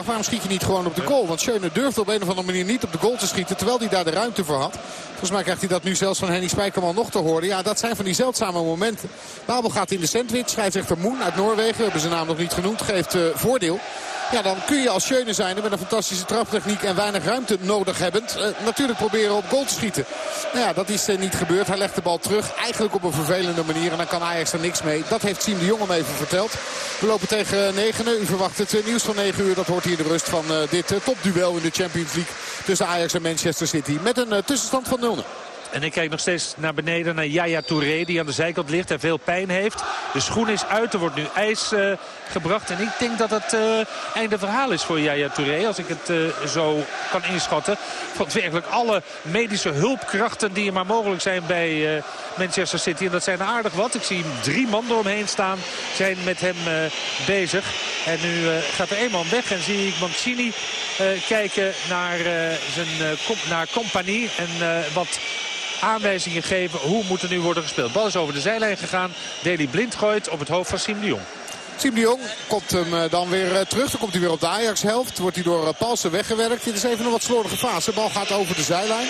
Waarom schiet je niet gewoon op de goal? Want Schöne durft op een of andere manier niet op de goal te schieten. Terwijl hij daar de ruimte voor had. Volgens mij krijgt hij dat nu zelfs van Henny Spijkerman nog te horen. Ja, dat zijn van die zeldzame momenten. Babel gaat in de sandwich. Scheidsrechter Moen uit Noorwegen. We hebben zijn naam nog niet genoemd. Geeft uh, voordeel. Ja, dan kun je als Schöne zijn met een fantastische traptechniek en weinig ruimte nodig hebbend. Uh, natuurlijk proberen op goal te schieten. Nou ja, dat is uh, niet gebeurd. Hij legt de bal terug. Eigenlijk op een vervelende manier. En dan kan Ajax er niks mee. Dat heeft Siem de Jong hem even verteld. We lopen tegen 9. U verwacht het nieuws van 9 uur. Dat hoort hier de rust van dit topduel in de Champions League. Tussen Ajax en Manchester City. Met een tussenstand van 0-0. En ik kijk nog steeds naar beneden naar Yaya Touré die aan de zijkant ligt en veel pijn heeft. De schoen is uit, er wordt nu ijs uh, gebracht. En ik denk dat het uh, einde verhaal is voor Yaya Touré. Als ik het uh, zo kan inschatten. Want werkelijk alle medische hulpkrachten die er maar mogelijk zijn bij Manchester City. En dat zijn aardig wat. Ik zie drie man eromheen staan. Zijn met hem bezig. En nu gaat er één man weg. En zie ik Mancini kijken naar, zijn, naar compagnie. En wat aanwijzingen geven hoe moet er nu worden gespeeld. Bal is over de zijlijn gegaan. Deli Blind gooit op het hoofd van Siem de Jong. Siem de Jong komt hem dan weer terug. Dan komt hij weer op de Ajax-helft. Wordt hij door Palsen weggewerkt. Dit is even een wat slordige fase. De bal gaat over de zijlijn.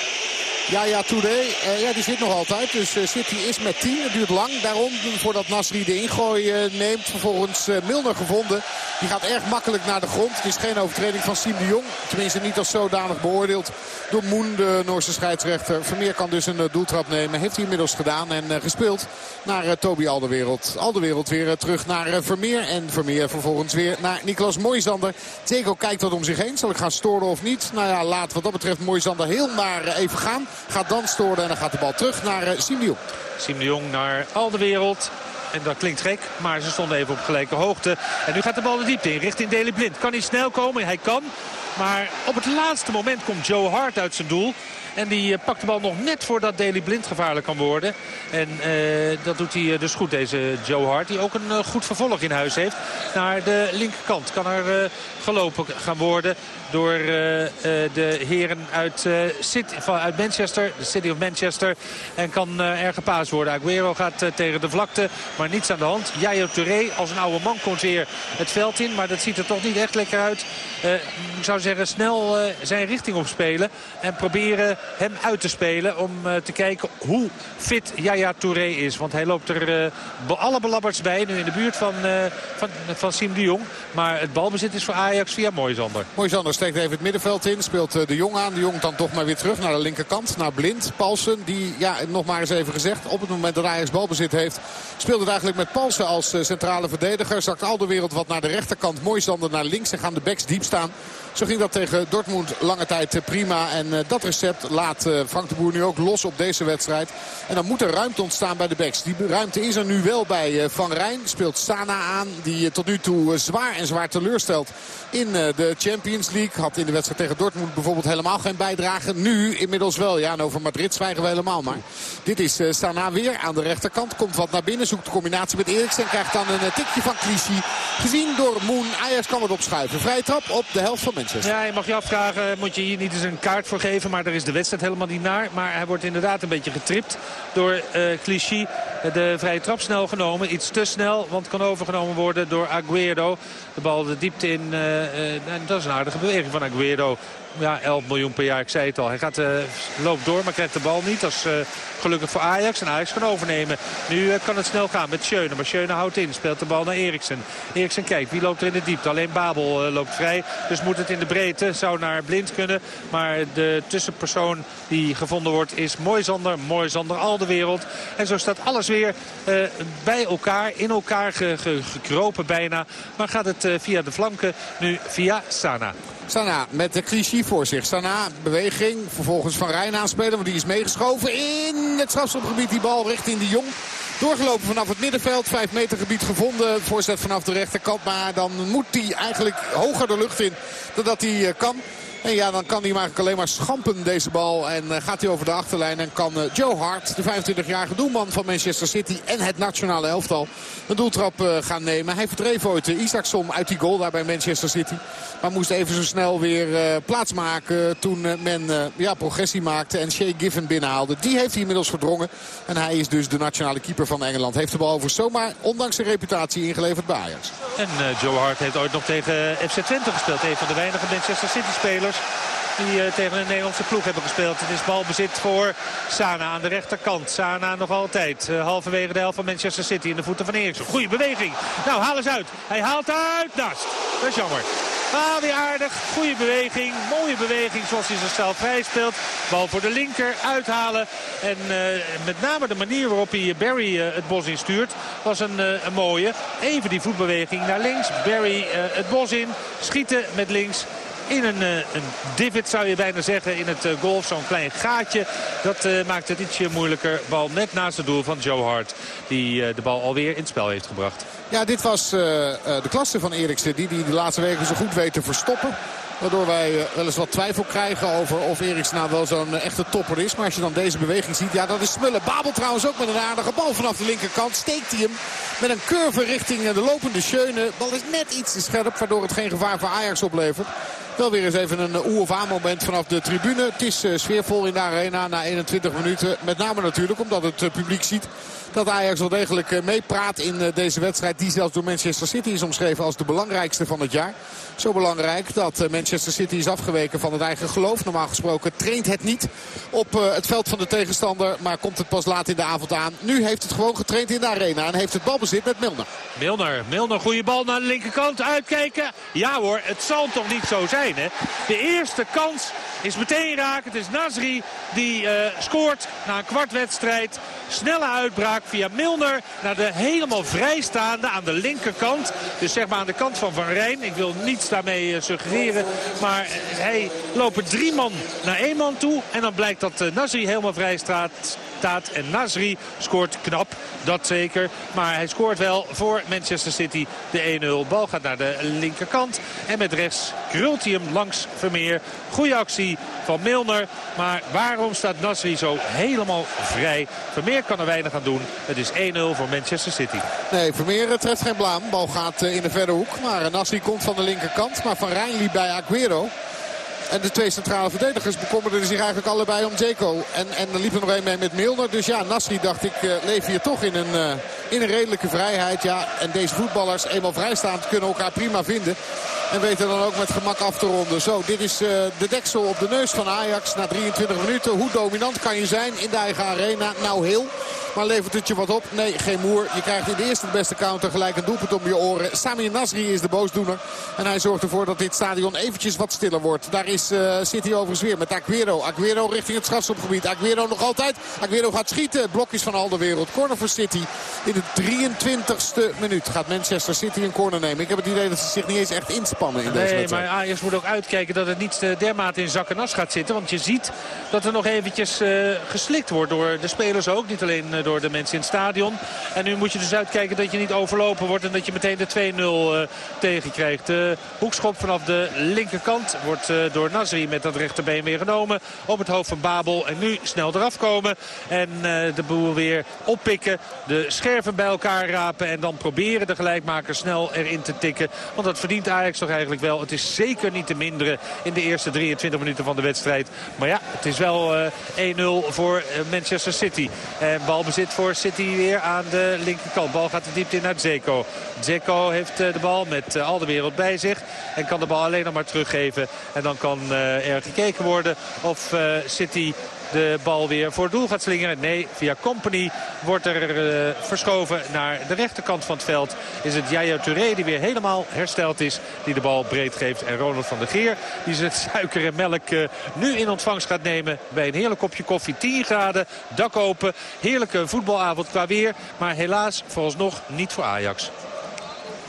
Ja, ja, uh, ja, die zit nog altijd. Dus uh, City is met 10. Het duurt lang daarom voordat Nasri de ingooi uh, neemt. Vervolgens Milner gevonden. Die gaat erg makkelijk naar de grond. Het is geen overtreding van Siem de Jong. Tenminste niet als zodanig beoordeeld door Moen, de Noorse scheidsrechter. Vermeer kan dus een doeltrap nemen. Heeft hij inmiddels gedaan en gespeeld naar Toby Alderwereld. Alderwereld weer terug naar Vermeer. En Vermeer vervolgens weer naar Niklas Moisander. Tego kijkt wat om zich heen. Zal ik gaan storen of niet? Nou ja, laat wat dat betreft Moisander heel maar even gaan. Gaat dan storen en dan gaat de bal terug naar uh. Siem de Jong naar al de wereld. En dat klinkt gek, maar ze stonden even op gelijke hoogte. En nu gaat de bal de diepte in, richting Deli Blind. Kan hij snel komen? Hij kan. Maar op het laatste moment komt Joe Hart uit zijn doel. En die pakt de bal nog net voordat Daley Blind gevaarlijk kan worden. En uh, dat doet hij dus goed, deze Joe Hart. Die ook een goed vervolg in huis heeft. Naar de linkerkant kan er gelopen gaan worden door de heren uit, City, van, uit Manchester. De City of Manchester. En kan er gepaasd worden. Aguero gaat tegen de vlakte. Maar niets aan de hand. Jair Touré als een oude man komt weer het veld in. Maar dat ziet er toch niet echt lekker uit. Zeggen snel zijn richting opspelen. En proberen hem uit te spelen. Om uh, te kijken hoe fit Yaya Touré is. Want hij loopt er uh, alle belabberts bij. Nu in de buurt van, van, van Siem de Jong. Maar het balbezit is voor Ajax via Moisander. Moisander steekt even het middenveld in. Speelt de Jong aan. De Jong dan toch maar weer terug naar de linkerkant. Naar Blind. Paulsen die, ja, nog maar eens even gezegd. Op het moment dat Ajax balbezit heeft. Speelt het eigenlijk met Paulsen als centrale verdediger. Zakt al de wereld wat naar de rechterkant. Moisander naar links. En gaan de backs diep staan. Zo ging dat tegen Dortmund lange tijd prima. En uh, dat recept laat uh, Frank de Boer nu ook los op deze wedstrijd. En dan moet er ruimte ontstaan bij de backs. Die ruimte is er nu wel bij Van Rijn. Speelt Sana aan. Die tot nu toe zwaar en zwaar teleurstelt in de Champions League. Had in de wedstrijd tegen Dortmund bijvoorbeeld helemaal geen bijdrage. Nu inmiddels wel. Ja, en over Madrid zwijgen we helemaal maar. Dit is Sana weer aan de rechterkant. Komt wat naar binnen. Zoekt de combinatie met Eriksen. Krijgt dan een tikje van Clichy. Gezien door Moon. Ajax kan het opschuiven. Vrije trap op de helft van Ja, je mag je afvragen, moet je hier niet eens een kaart voor geven. Maar daar is de wedstrijd helemaal niet naar. Maar hij wordt inderdaad een beetje getript door uh, Clichy. De vrije trap snel genomen. Iets te snel, want kan overgenomen worden door Aguero. De bal de diepte in. Uh, uh, dat is een aardige beweging van Aguero ja, 11 miljoen per jaar, ik zei het al. Hij gaat, loopt door, maar krijgt de bal niet. Dat is gelukkig voor Ajax. En Ajax kan overnemen. Nu kan het snel gaan met Schöne. Maar Schöne houdt in, speelt de bal naar Eriksen. Eriksen kijkt, wie loopt er in de diepte? Alleen Babel loopt vrij. Dus moet het in de breedte. Zou naar Blind kunnen. Maar de tussenpersoon die gevonden wordt is Moisander. Moisander al de wereld. En zo staat alles weer bij elkaar. In elkaar ge, ge, gekropen bijna. Maar gaat het via de flanken nu via Sana. Sana met de cliché voor zich. Sana, beweging. Vervolgens Van Rijn aanspelen, want die is meegeschoven in het strafschopgebied. Die bal richting de Jong. Doorgelopen vanaf het middenveld. 5 meter gebied gevonden. Voorzet vanaf de rechterkant. Maar dan moet hij eigenlijk hoger de lucht in dan dat hij kan. En ja, dan kan hij eigenlijk alleen maar schampen deze bal. En uh, gaat hij over de achterlijn en kan uh, Joe Hart, de 25-jarige doelman van Manchester City en het nationale elftal, een doeltrap uh, gaan nemen. Hij verdreef ooit Isaacson uit die goal daar bij Manchester City. Maar moest even zo snel weer plaatsmaken toen men ja, progressie maakte en Shea Giffen binnenhaalde. Die heeft hij inmiddels verdrongen. En hij is dus de nationale keeper van Engeland. Heeft de bal over zomaar, ondanks zijn reputatie, ingeleverd bij Ajax. En Joe Hart heeft ooit nog tegen FC Twente gespeeld. Een van de weinige Manchester City spelers die uh, tegen een Nederlandse ploeg hebben gespeeld. Het is balbezit voor Sana aan de rechterkant. Sana nog altijd uh, halverwege de helft van Manchester City in de voeten van Eriksen. Goeie beweging. Nou, haal eens uit. Hij haalt uit naast. Dat is jammer. Ah, weer aardig. Goede beweging. Mooie beweging zoals hij zichzelf vrij speelt. Bal voor de linker. Uithalen. En uh, met name de manier waarop hij Barry het bos instuurt was een, een mooie. Even die voetbeweging naar links. Barry het bos in. Schieten met links in een, uh, een divot zou je bijna zeggen in het uh, golf. Zo'n klein gaatje. Dat uh, maakt het ietsje moeilijker. Bal net naast het doel van Joe Hart. Die de bal alweer in het spel heeft gebracht. Ja, dit was de klasse van Eriksen. Die die de laatste weken zo goed weet te verstoppen. Waardoor wij wel eens wat twijfel krijgen over of Eriksen nou wel zo'n echte topper is. Maar als je dan deze beweging ziet, ja dat is smullen. Babel trouwens ook met een aardige bal vanaf de linkerkant. Steekt hij hem met een curve richting de lopende Schöne. Bal is net iets te scherp, waardoor het geen gevaar voor Ajax oplevert. Wel weer eens even een oe of moment vanaf de tribune. Het is uh, sfeervol in de arena na 21 minuten. Met name natuurlijk omdat het uh, publiek ziet dat Ajax wel degelijk uh, meepraat in deze wedstrijd. Die zelfs door Manchester City is omschreven als de belangrijkste van het jaar. Zo belangrijk dat Manchester City is afgeweken van het eigen geloof. Normaal gesproken traint het niet op het veld van de tegenstander. Maar komt het pas laat in de avond aan. Nu heeft het gewoon getraind in de arena. En heeft het balbezit met Milner. Milner, Milner, goede bal naar de linkerkant. Uitkijken. Ja hoor, het zal toch niet zo zijn. Hè? De eerste kans is meteen raak. Het is Nasri die uh, scoort na een kwartwedstrijd. Snelle uitbraak via Milner naar de helemaal vrijstaande aan de linkerkant. Dus zeg maar aan de kant van Van Rijn. Ik wil niets daarmee uh, suggereren. Maar hij lopen drie man naar één man toe. En dan blijkt dat uh, Nasri helemaal vrij staat. En Nasri scoort knap, dat zeker. Maar hij scoort wel voor Manchester City de 1-0. Bal gaat naar de linkerkant. En met rechts krult hij hem langs Vermeer. Goede actie van Milner. Maar waarom staat Nasri zo helemaal vrij? Vermeer kan er weinig aan doen. Het is 1-0 voor Manchester City. Nee, Vermeer treft geen blaam. Bal gaat in de verre hoek. Maar Nasri komt van de linkerkant. Maar Van Rijn liep bij Aguero. En de twee centrale verdedigers bekommerden zich eigenlijk allebei om Zeko. En, en er liep er nog één mee met Milner. Dus ja, Nasri dacht ik uh, leef hier toch in een, uh, in een redelijke vrijheid. Ja, en deze voetballers eenmaal vrijstaand kunnen elkaar prima vinden. En weten dan ook met gemak af te ronden. Zo, dit is uh, de deksel op de neus van Ajax na 23 minuten. Hoe dominant kan je zijn in de eigen arena? Nou heel. Maar levert het je wat op? Nee, geen moer. Je krijgt in de eerste de beste counter gelijk een doelpunt om je oren. Samir Nasri is de boosdoener. En hij zorgt ervoor dat dit stadion eventjes wat stiller wordt. Daar is uh, City overigens weer met Aguero. Aguero richting het strafschopgebied. Aguero nog altijd. Aguero gaat schieten. Het blok is van al de wereld. Corner voor City. In de 23ste minuut gaat Manchester City een corner nemen. Ik heb het idee dat ze zich niet eens echt inspannen in nee, deze wedstrijd. Nee, maar Ajax moet ook uitkijken dat het niet dermate in zak en as gaat zitten. Want je ziet dat er nog eventjes uh, geslikt wordt door de spelers ook. Niet alleen uh, door de mensen in het stadion. En nu moet je dus uitkijken dat je niet overlopen wordt en dat je meteen de 2-0 uh, tegenkrijgt. De hoekschop vanaf de linkerkant wordt uh, door Nasri met dat rechterbeen weer genomen. Op het hoofd van Babel. En nu snel eraf komen. En de boel weer oppikken. De scherven bij elkaar rapen. En dan proberen de gelijkmaker snel erin te tikken. Want dat verdient Ajax toch eigenlijk wel. Het is zeker niet te minderen in de eerste 23 minuten van de wedstrijd. Maar ja, het is wel 1-0 voor Manchester City. En balbezit voor City weer aan de linkerkant. Bal gaat de diepte in naar Zeko. Zeko heeft de bal met al de wereld bij zich. En kan de bal alleen nog maar teruggeven. En dan kan er gekeken worden of City de bal weer voor doel gaat slingeren. Nee, via Company wordt er uh, verschoven naar de rechterkant van het veld. Is het Jaya Touré die weer helemaal hersteld is. Die de bal breed geeft. En Ronald van der Geer die zijn suiker en melk uh, nu in ontvangst gaat nemen. Bij een heerlijk kopje koffie. 10 graden, dak open. Heerlijke voetbalavond qua weer. Maar helaas vooralsnog niet voor Ajax.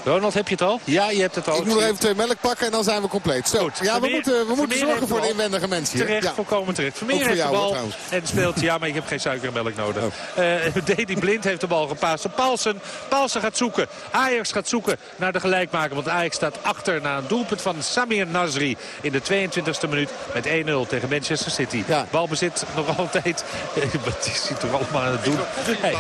Ronald, heb je het al? Ja, je hebt het al. Ik moet nog even twee melk pakken en dan zijn we compleet. Zo, Goed, ja, we moeten, we moeten zorgen voor de inwendige mensen hier. Terecht, ja. volkomen terecht. Vermeer heeft de bal en speelt... Ja, maar ik heb geen suiker en melk nodig. Oh. Uh, Blind heeft de bal gepast. Paulsen, Paulsen gaat zoeken. Ajax gaat zoeken naar de gelijkmaker. Want Ajax staat achter na een doelpunt van Samir Nasri. In de 22e minuut met 1-0 tegen Manchester City. Ja. Balbezit nog altijd. Wat is hij toch allemaal aan het doen? Hij,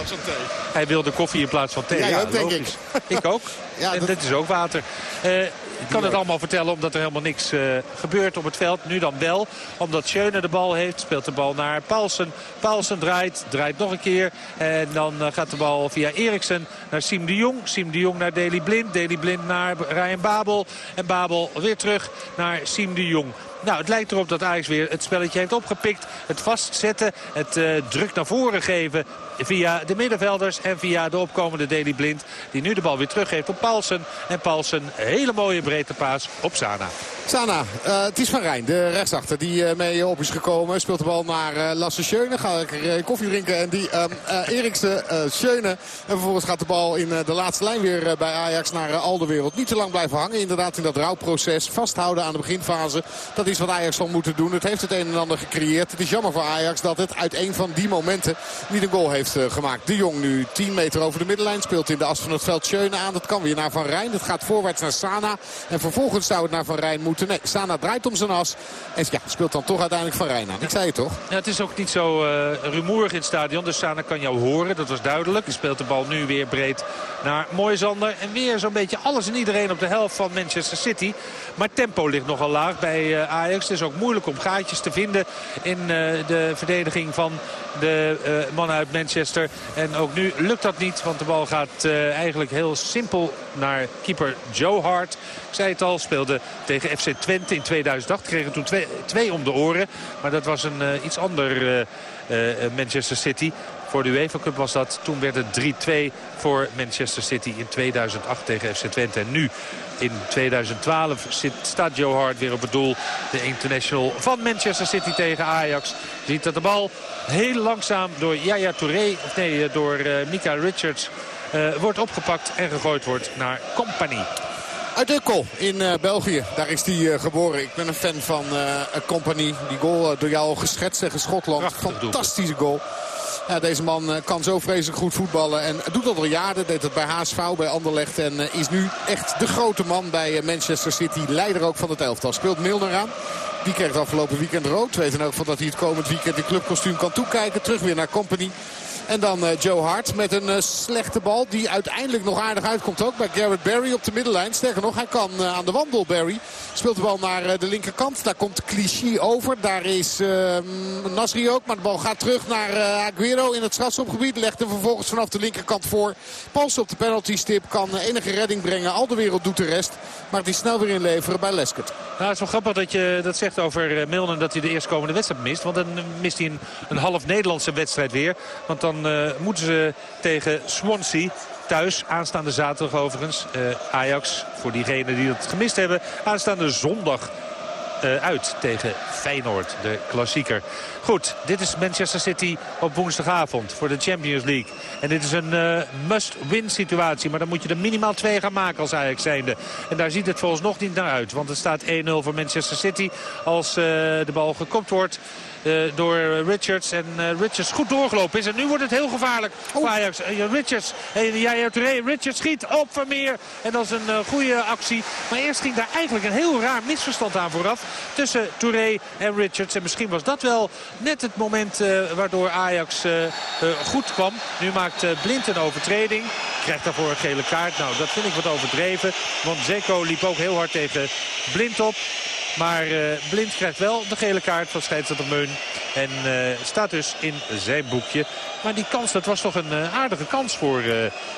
hij wil de koffie in plaats van thee. Ja, ja denk ik. Ik ook. Ja, en dit is ook water. Uh, ik kan het allemaal vertellen omdat er helemaal niks uh, gebeurt op het veld. Nu dan wel, omdat Schöne de bal heeft. Speelt de bal naar Paulsen. Paulsen draait, draait nog een keer. En dan uh, gaat de bal via Eriksen naar Siem de Jong. Siem de Jong naar Deli Blind. Deli Blind naar Ryan Babel. En Babel weer terug naar Siem de Jong. Nou, het lijkt erop dat Ajax weer het spelletje heeft opgepikt. Het vastzetten, het uh, druk naar voren geven via de middenvelders en via de opkomende Deli Blind. Die nu de bal weer teruggeeft op Paulsen. En Paulsen, hele mooie breedte paas op Sana. Sana, uh, het is Van Rijn, de rechtsachter die uh, mee op is gekomen. Speelt de bal naar uh, Lasse Schöne. Ga ik koffie drinken. En die um, Eriksen, Schöne. En vervolgens gaat de bal in de laatste lijn weer bij Ajax naar Alderwereld. Niet te lang blijven hangen. Inderdaad in dat rouwproces. Vasthouden aan de beginfase. Dat is wat Ajax zal moeten doen. Het heeft het een en ander gecreëerd. Het is jammer voor Ajax dat het uit een van die momenten niet een goal heeft gemaakt. De Jong nu 10 meter over de middenlijn. Speelt in de as van het veld Schöne aan. Dat kan weer naar Van Rijn. Dat gaat voorwaarts naar Sana. En vervolgens zou het naar Van Rijn moeten Nee, Sana draait om zijn as. En ja, speelt dan toch uiteindelijk Van Rijn aan. Ik zei het toch? Ja, het is ook niet zo uh, rumoerig in het stadion. Dus Sana kan jou horen. Dat was duidelijk. Hij speelt de bal nu weer breed naar Moisander. En weer zo'n beetje alles en iedereen op de helft van Manchester City. Maar tempo ligt nogal laag bij Ajax. Het is ook moeilijk om gaatjes te vinden in uh, de verdediging van de uh, mannen uit Manchester. En ook nu lukt dat niet. Want de bal gaat eigenlijk heel simpel naar keeper Joe Hart. Ik zei het al, speelde tegen FC Twente in 2008. Kregen toen twee, twee om de oren. Maar dat was een iets ander Manchester City. Voor de UEFA Cup was dat. Toen werd het 3-2 voor Manchester City in 2008 tegen FC Twente. En nu in 2012 zit, staat Joe Hart weer op het doel. De international van Manchester City tegen Ajax. Ziet dat de bal heel langzaam door Yaya Touré, of nee, door uh, Mika Richards... Uh, wordt opgepakt en gegooid wordt naar Company. Uit in uh, België. Daar is hij uh, geboren. Ik ben een fan van Company. Die goal door jou geschetst tegen Schotland. Fantastische goal. Ja, deze man kan zo vreselijk goed voetballen. En doet dat al jaren. Deed het bij HSV, bij Anderlecht. En is nu echt de grote man bij Manchester City. Leider ook van het elftal. Speelt Milner aan. Die kreeg het afgelopen weekend rood. Weet dan ook van dat hij het komend weekend in clubkostuum kan toekijken. Terug weer naar Company. En dan uh, Joe Hart met een uh, slechte bal. Die uiteindelijk nog aardig uitkomt ook bij Garrett Barry op de middenlijn. Sterker nog, hij kan uh, aan de wandel Barry. Speelt de bal naar de linkerkant. Daar komt Clichy over. Daar is ehm, Nasri ook. Maar de bal gaat terug naar Aguero in het strafschopgebied. Legt hem vervolgens vanaf de linkerkant voor. Pals op de penalty stip kan enige redding brengen. Al de wereld doet de rest. Maar die snel weer inleveren bij Leskert. Nou, het is wel grappig dat je dat zegt over Milner dat hij de eerstkomende wedstrijd mist. Want dan mist hij een, een half Nederlandse wedstrijd weer. Want dan dan uh, moeten ze tegen Swansea thuis. Aanstaande zaterdag overigens. Uh, Ajax, voor diegenen die het gemist hebben. Aanstaande zondag uh, uit tegen Feyenoord, de klassieker. Goed, dit is Manchester City op woensdagavond voor de Champions League. En dit is een must-win situatie. Maar dan moet je er minimaal twee gaan maken als Ajax zijnde. En daar ziet het volgens nog niet naar uit. Want het staat 1-0 voor Manchester City als de bal gekopt wordt. Uh, door Richards. En uh, Richards goed doorgelopen is. En nu wordt het heel gevaarlijk voor Ajax. Uh, Richards, Jair Touré, Richards schiet op Vermeer. En dat is een goede actie. Maar eerst ging daar eigenlijk een heel raar misverstand aan vooraf. Tussen Touré en Richards. En misschien was dat wel net het moment waardoor Ajax goed kwam. Nu maakt Blind een overtreding. Krijgt daarvoor een gele kaart. Nou, dat vind ik wat overdreven. Want Zeko liep ook heel hard tegen Blind op. Maar uh, Blind krijgt wel de gele kaart van scheidsrechter Meun. En uh, staat dus in zijn boekje. Maar die kans, dat was toch een uh, aardige kans voor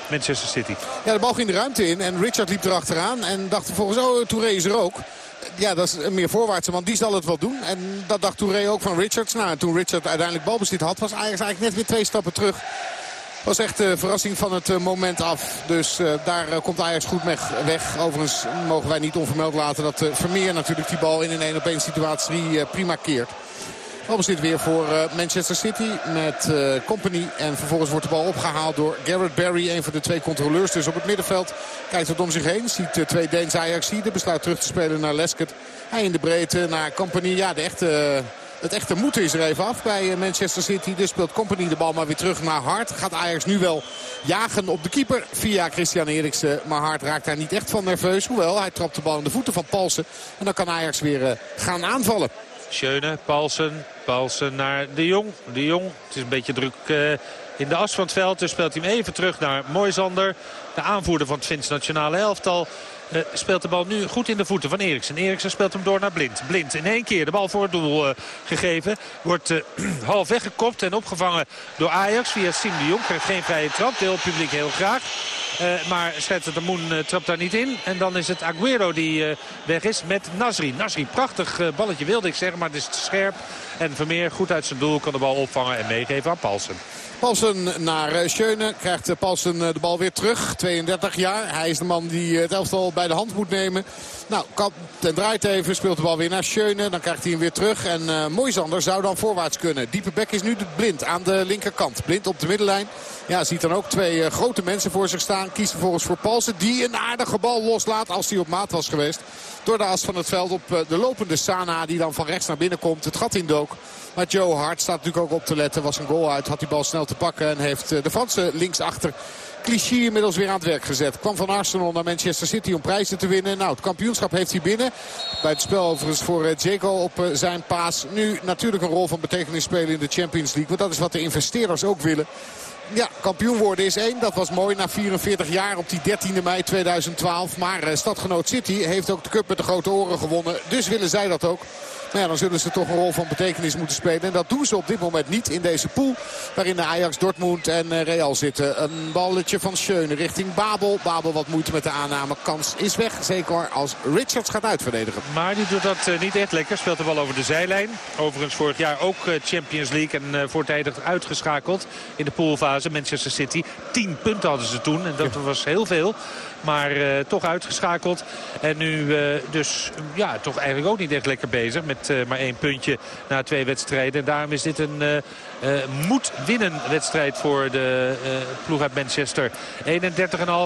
Manchester City. Ja, de bal ging de ruimte in en Richard liep erachteraan. En dacht volgens, oh, Touré is er ook. Ja, dat is een meer voorwaartse man. Die zal het wel doen. En dat dacht Touré ook van Richards. Nou, en toen Richard uiteindelijk balbezit had, was Ajax eigenlijk net weer twee stappen terug was echt de verrassing van het eh, moment af. Dus uh, daar uh, komt Ajax goed weg. Overigens mogen wij niet onvermeld laten dat Vermeer natuurlijk die bal in een 1 op 1 situatie prima keert. Balbezit weer voor Manchester City met Company. En vervolgens wordt de bal opgehaald door Garrett Barry. Een van de twee controleurs dus op het middenveld. Kijkt het om zich heen. Ziet twee Deens Ajaxide. Besluit terug te spelen naar Lesket. Hij in de breedte naar Company. Ja, de echte... Het echte moeten is er even af bij Manchester City. Dus speelt Company de bal maar weer terug naar Hart. Gaat Ajax nu wel jagen op de keeper via Christian Eriksen. Maar Hart raakt daar niet echt van nerveus. Hoewel, hij trapt de bal in de voeten van Palsen. En dan kan Ajax weer gaan aanvallen. Schöne, Paulsen, Paulsen naar De Jong. De Jong, het is een beetje druk uh, in de as van het veld. Dus speelt hij hem even terug naar Moisander. De aanvoerder van het Fins nationale elftal. Uh, speelt de bal nu goed in de voeten van Eriksen. Eriksen speelt hem door naar Blind. Blind in één keer de bal voor het doel uh, gegeven. Wordt uh, half weggekopt en opgevangen door Ajax via Sim de Jong. Geen vrije trap. Deel publiek heel graag. Maar de Moen trapt daar niet in. En dan is het Aguero die weg is met Nasri. Nasri, prachtig balletje wilde ik zeggen, maar het is te scherp. En Vermeer goed uit zijn doel kan de bal opvangen en meegeven aan Paulsen. Paulsen naar Schöne. Krijgt Paulsen de bal weer terug. 32 jaar. Hij is de man die het elftal bij de hand moet nemen. Nou, ten draait even. Speelt de bal weer naar Schöne. Dan krijgt hij hem weer terug. En uh, Moisander zou dan voorwaarts kunnen. Diepe bek is nu blind aan de linkerkant. Blind op de middenlijn. Ja, ziet dan ook twee grote mensen voor zich staan. Kiest vervolgens voor Paulsen. Die een aardige bal loslaat als hij op maat was geweest. Door de as van het veld op de lopende Sana. Die dan van rechts naar binnen komt. Het gat in dook. Maar Joe Hart staat natuurlijk ook op te letten. Was een goal uit. Had die bal snel te pakken. En heeft de Franse linksachter Clichy inmiddels weer aan het werk gezet. Kwam van Arsenal naar Manchester City om prijzen te winnen. Nou, het kampioenschap heeft hij binnen. Bij het spel overigens voor Jaco op zijn paas. Nu natuurlijk een rol van betekenis spelen in de Champions League. Want dat is wat de investeerders ook willen. Ja, kampioen worden is één. Dat was mooi na 44 jaar op die 13e mei 2012. Maar stadgenoot City heeft ook de cup met de grote oren gewonnen. Dus willen zij dat ook. Ja, dan zullen ze toch een rol van betekenis moeten spelen. En dat doen ze op dit moment niet in deze pool. Waarin de Ajax, Dortmund en Real zitten. Een balletje van Schöne richting Babel. Babel wat moeite met de aanname. Kans is weg. Zeker als Richards gaat uitverdedigen. Maar die doet dat niet echt lekker. Speelt de bal over de zijlijn. Overigens vorig jaar ook Champions League. En voortijdig uitgeschakeld in de poolfase. Manchester City. 10 punten hadden ze toen. En dat was heel veel. Maar uh, toch uitgeschakeld. En nu uh, dus ja, toch eigenlijk ook niet echt lekker bezig. Met uh, maar één puntje na twee wedstrijden. En daarom is dit een moet winnen wedstrijd voor de ploeg uit Manchester. 31,5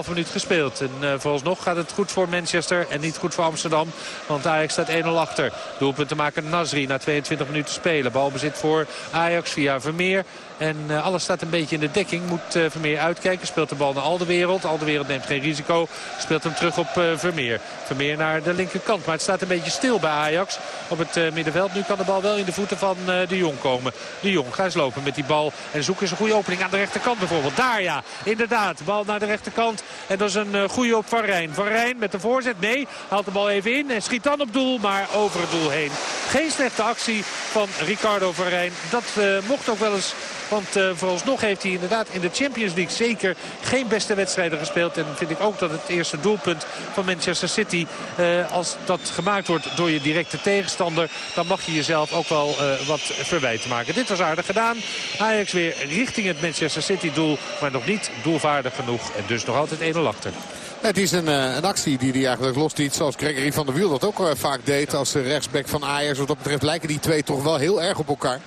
minuut gespeeld. En vooralsnog gaat het goed voor Manchester en niet goed voor Amsterdam. Want Ajax staat 1-0 achter. Doelpunt te maken Nasri na 22 minuten spelen. Balbezit voor Ajax via Vermeer. En uh, alles staat een beetje in de dekking. Moet uh, Vermeer uitkijken. Speelt de bal naar Alderwereld. Alderwereld neemt geen risico. Speelt hem terug op uh, Vermeer. Vermeer naar de linkerkant. Maar het staat een beetje stil bij Ajax op het middenveld. Nu kan de bal wel in de voeten van de Jong komen. De Jong gaat eens lopen met die bal. En zoeken eens een goede opening aan de rechterkant bijvoorbeeld. Daar ja, inderdaad. Bal naar de rechterkant. En dat is een goede op Van Rijn. Van Rijn met de voorzet. Nee, haalt de bal even in. En schiet dan op doel, maar over het doel heen. Geen slechte actie van Ricardo Van Rijn. Dat mocht ook wel eens want uh, vooralsnog heeft hij inderdaad in de Champions League zeker geen beste wedstrijden gespeeld. En vind ik ook dat het eerste doelpunt van Manchester City, uh, als dat gemaakt wordt door je directe tegenstander, dan mag je jezelf ook wel uh, wat verwijten maken. Dit was aardig gedaan. Ajax weer richting het Manchester City doel, maar nog niet doelvaardig genoeg. En dus nog altijd 1-0 achter. Het is een, een, actie die hij eigenlijk losliet zoals Gregory van der Wiel dat ook vaak deed als rechtsback van Ajax. Wat dat betreft lijken die twee toch wel heel erg op elkaar.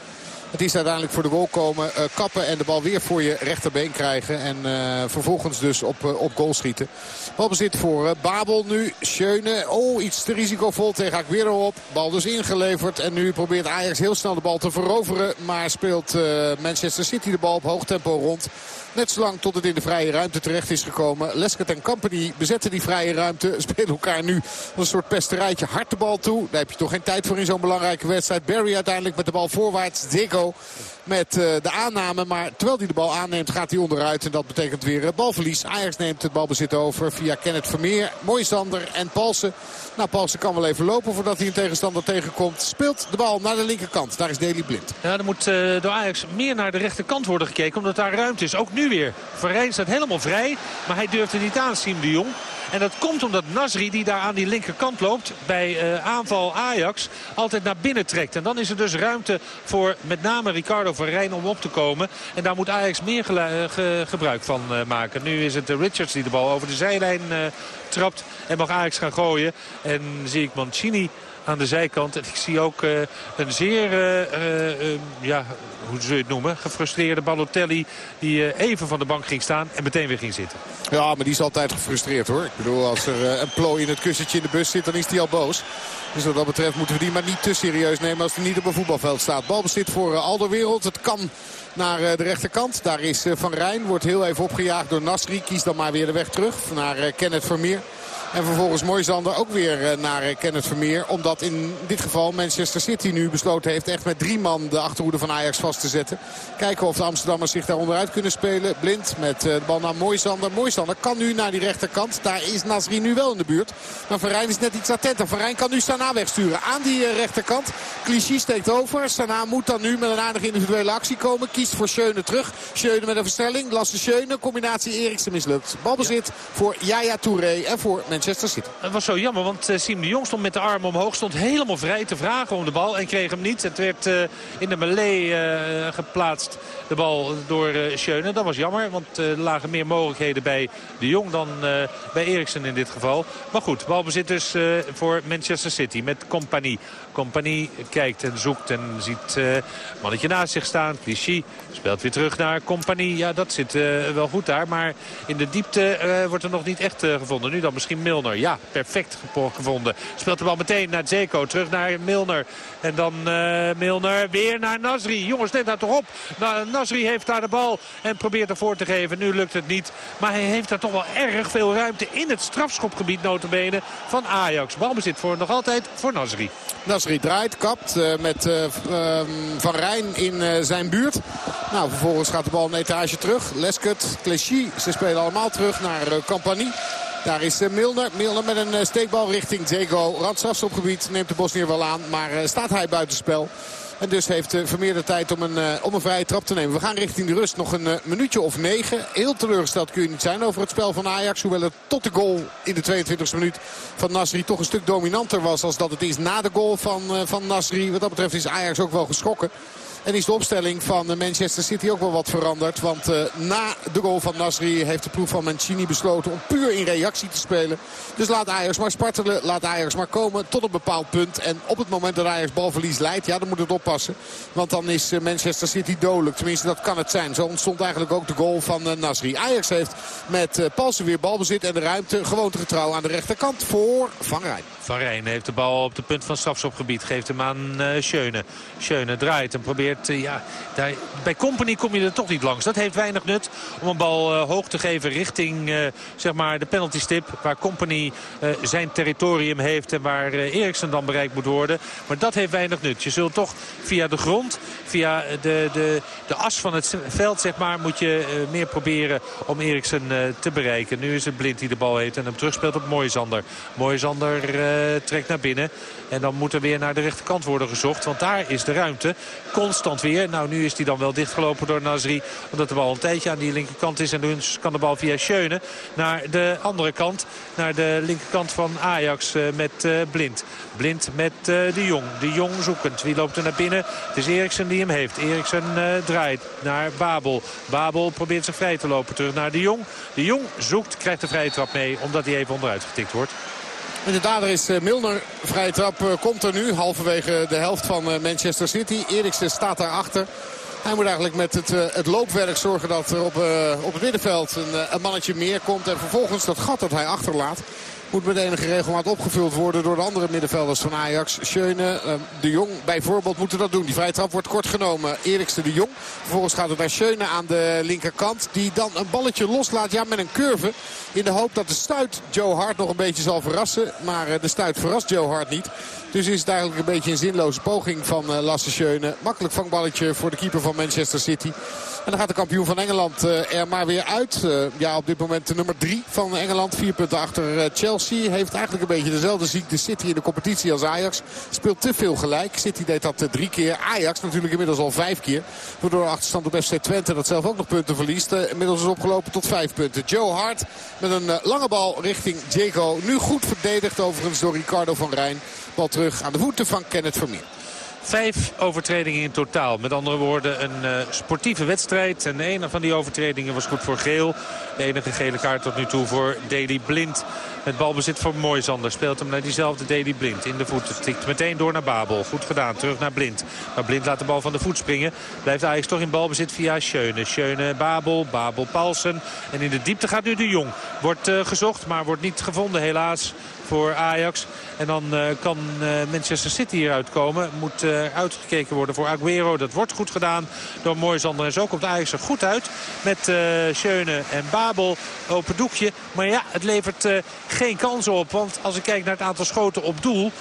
Het is uiteindelijk voor de goal komen, uh, kappen en de bal weer voor je rechterbeen krijgen. En uh, vervolgens dus op, uh, op goal schieten. Balbezit voor Babel nu. Schöne, oh iets te risicovol tegen Aguero op. Bal dus ingeleverd. En nu probeert Ajax heel snel de bal te veroveren. Maar speelt Manchester City de bal op hoog tempo rond. Net zolang tot het in de vrije ruimte terecht is gekomen. Leskert en Company bezetten die vrije ruimte. Spelen elkaar nu een soort pesterijtje hard de bal toe. Daar heb je toch geen tijd voor in zo'n belangrijke wedstrijd. Barry uiteindelijk met de bal voorwaarts. Diego met uh, de aanname. Maar terwijl hij de bal aanneemt gaat hij onderuit. En dat betekent weer balverlies. Ajax neemt het balbezit over via Kenneth Vermeer. Mooi Sander en Palsen. Nou, Palsen kan wel even lopen voordat hij een tegenstander tegenkomt. Speelt de bal naar de linkerkant. Daar is Deli blind. Ja, er moet uh, door Ajax meer naar de rechterkant worden gekeken. Omdat daar ruimte is. Ook nu weer. Verijn staat helemaal vrij. Maar hij durft er niet aan, Siem de Jong. En dat komt omdat Nasri, die daar aan die linkerkant loopt... bij uh, aanval Ajax, altijd naar binnen trekt. En dan is er dus ruimte voor met name Ricardo van Rijn om op te komen. En daar moet Ajax meer ge gebruik van uh, maken. Nu is het Richards die de bal over de zijlijn trapt. En mag Ajax gaan gooien. En zie ik Mancini aan de zijkant. En ik zie ook een zeer, ja, hoe zul je het noemen, gefrustreerde Balotelli. Die even van de bank ging staan en meteen weer ging zitten. Ja, maar die is altijd gefrustreerd hoor. Ik bedoel, als er een plooi in het kussentje in de bus zit, dan is hij al boos. Dus wat dat betreft moeten we die maar niet te serieus nemen als hij niet op een voetbalveld staat. Balbezit voor Alderwereld. Het kan naar de rechterkant. Daar is Van Rijn. Wordt heel even opgejaagd door Nasri. Kiest dan maar weer de weg terug naar Kenneth Vermeer. En vervolgens Moisander ook weer eh, naar eh, Kenneth Vermeer. Omdat in dit geval Manchester City nu besloten heeft echt met drie man de achterhoede van Ajax vast te zetten. Kijken of de Amsterdammers zich daar onderuit kunnen spelen. Blind met eh, de bal naar Moisander. Moisander kan nu naar die rechterkant. Daar is Nasri nu wel in de buurt. Maar Verijn is net iets attenter. Verijn kan nu Sana wegsturen aan die rechterkant. Clichy steekt over. Sana moet dan nu met een aardige individuele actie komen. Kiest voor Schöne terug. Schöne met een verstelling. Lasse Schöne. Combinatie Eriksen mislukt. Balbezit ja. voor Yaya Touré en voor Manchester het was zo jammer, want uh, Siem de Jong stond met de arm omhoog. Stond helemaal vrij te vragen om de bal en kreeg hem niet. Het werd uh, in de melee uh, geplaatst, de bal door uh, Schöne. Dat was jammer, want er lagen meer mogelijkheden bij de Jong dan bij Eriksen in dit geval. Maar goed, balbezit dus voor Manchester City met Compagnie. Compagnie kijkt en zoekt en ziet uh, mannetje naast zich staan. Clichy speelt weer terug naar Compagnie. Ja, dat zit uh, wel goed daar. Maar in de diepte uh, wordt er nog niet echt gevonden. Nu dan misschien Milner. Ja, perfect gevonden. Speelt de bal meteen naar Zeko. Terug naar Milner. En dan Milner weer naar Nasri. Jongens, let daar toch op. Nou, Nasri heeft daar de bal en probeert ervoor te geven. Nu lukt het niet. Maar hij heeft daar toch wel erg veel ruimte in het strafschopgebied notabene van Ajax. Balbezit voor nog altijd voor Nasri. Nasri draait, kapt uh, met uh, Van Rijn in zijn buurt. Nou, vervolgens gaat de bal een etage terug. Leskut, Clichy, ze spelen allemaal terug naar Campanie. Daar is Milner. Milner met een steekbal richting Zego. Randstrafstopgebied neemt de Bosnier wel aan. Maar staat hij buitenspel. En dus heeft Vermeer de tijd om een, om een vrije trap te nemen. We gaan richting de rust nog een minuutje of negen. Heel teleurgesteld kun je niet zijn over het spel van Ajax. Hoewel het tot de goal in de 22e minuut van Nasri toch een stuk dominanter was... als dat het is na de goal van, van Nasri. Wat dat betreft is Ajax ook wel geschrokken. En is de opstelling van Manchester City ook wel wat veranderd. Want uh, na de goal van Nasri heeft de ploeg van Mancini besloten om puur in reactie te spelen. Dus laat Ajax maar spartelen. Laat Ajax maar komen tot een bepaald punt. En op het moment dat Ajax balverlies leidt, ja dan moet het oppassen. Want dan is uh, Manchester City dodelijk. Tenminste dat kan het zijn. Zo ontstond eigenlijk ook de goal van uh, Nasri. Ajax heeft met uh, Palsen weer balbezit en de ruimte getrouw aan de rechterkant voor Van Rijn. Van Rijn heeft de bal op de punt van strafschopgebied. Geeft hem aan uh, Schöne. Schöne draait en probeert... Uh, ja, bij Company kom je er toch niet langs. Dat heeft weinig nut om een bal uh, hoog te geven richting zeg maar de penalty stip. Waar Company zijn territorium heeft en waar Eriksen dan bereikt moet worden. Maar dat heeft weinig nut. Je zult toch via de grond, via de, de, de as van het veld zeg maar... moet je meer proberen om Eriksen te bereiken. Nu is het Blind die de bal heeft en hem terugspeelt op Mooisander. Mooisander uh, trekt naar binnen. En dan moet er weer naar de rechterkant worden gezocht. Want daar is de ruimte. Weer. Nou, nu is die dan wel dichtgelopen door Nasri. Omdat de bal een tijdje aan die linkerkant is. En dus kan de bal via Schöne naar de andere kant. Naar de linkerkant van Ajax uh, met uh, Blind. Blind met uh, de Jong. De Jong zoekend. Wie loopt er naar binnen? Het is Eriksen die hem heeft. Eriksen draait naar Babel. Babel probeert zich vrij te lopen terug naar de Jong. De Jong zoekt, krijgt de vrije trap mee. Omdat hij even onderuit getikt wordt. En de dader is eh, Milner. Vrije trap eh, komt er nu. Halverwege de helft van eh, Manchester City. Eriksen staat daarachter. Hij moet eigenlijk met het, het loopwerk zorgen dat er op, op het middenveld een, een mannetje meer komt. En vervolgens dat gat dat hij achterlaat moet met enige regelmaat opgevuld worden door de andere middenvelders van Ajax. Schöne, uh, de Jong bijvoorbeeld moeten dat doen. Die vrije trap wordt kort genomen. Erikste de Jong. Vervolgens gaat het naar Schöne aan de linkerkant. Die dan een balletje loslaat. Ja, met een curve. In de hoop dat de stuit Joe Hart nog een beetje zal verrassen. Maar uh, de stuit verrast Joe Hart niet. Dus is het eigenlijk een beetje een zinloze poging van uh, Lasse Schöne. Makkelijk vangballetje voor de keeper van Manchester City. En dan gaat de kampioen van Engeland uh, er maar weer uit. Uh, ja, op dit moment de nummer 3 van Engeland. Vier punten achter Chelsea. Heeft eigenlijk een beetje dezelfde ziekte City in de competitie als Ajax. Speelt te veel gelijk. City deed dat drie keer. Ajax natuurlijk inmiddels al vijf keer. Waardoor achterstand op FC Twente dat zelf ook nog punten verliest. inmiddels is opgelopen tot vijf punten. Joe Hart met een lange bal richting Diego. Nu goed verdedigd overigens door Ricardo van Rijn. Bal terug aan de voeten van Kenneth Vermeer. Vijf overtredingen in totaal. Met andere woorden een uh, sportieve wedstrijd. En een van die overtredingen was goed voor geel. De enige gele kaart tot nu toe voor Deli Blind. Het balbezit voor Moisander. Speelt hem naar diezelfde Deli Blind. In de voet. Tikt meteen door naar Babel. Goed gedaan. Terug naar Blind. Maar Blind laat de bal van de voet springen. Blijft Ajax toch in balbezit via Schöne. Schöne Babel. Babel Paulsen. En in de diepte gaat nu de Jong. Wordt uh, gezocht maar wordt niet gevonden helaas voor Ajax. En dan uh, kan uh, Manchester City hieruit komen. Moet uh, uitgekeken worden voor Aguero. Dat wordt goed gedaan door Moisander. En zo komt Ajax er goed uit met Schöne en Babel. Open doekje. Maar ja, het levert geen kansen op. Want als ik kijk naar het aantal schoten op doel.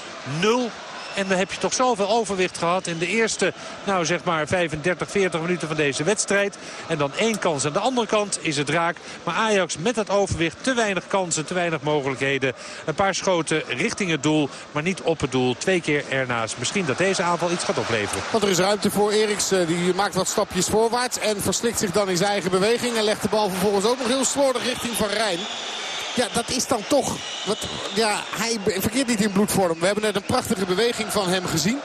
Nul en dan heb je toch zoveel overwicht gehad in de eerste, nou zeg maar 35, 40 minuten van deze wedstrijd. En dan één kans aan de andere kant is het raak. Maar Ajax met dat overwicht te weinig kansen, te weinig mogelijkheden. Een paar schoten richting het doel, maar niet op het doel. Twee keer ernaast. Misschien dat deze aanval iets gaat opleveren. Want er is ruimte voor Eriksen. Die maakt wat stapjes voorwaarts en verslikt zich dan in zijn eigen beweging. En legt de bal vervolgens ook nog heel slordig richting Van Rijn. Ja, dat is dan toch... Wat, ja, hij verkeert niet in bloedvorm. We hebben net een prachtige beweging van hem gezien.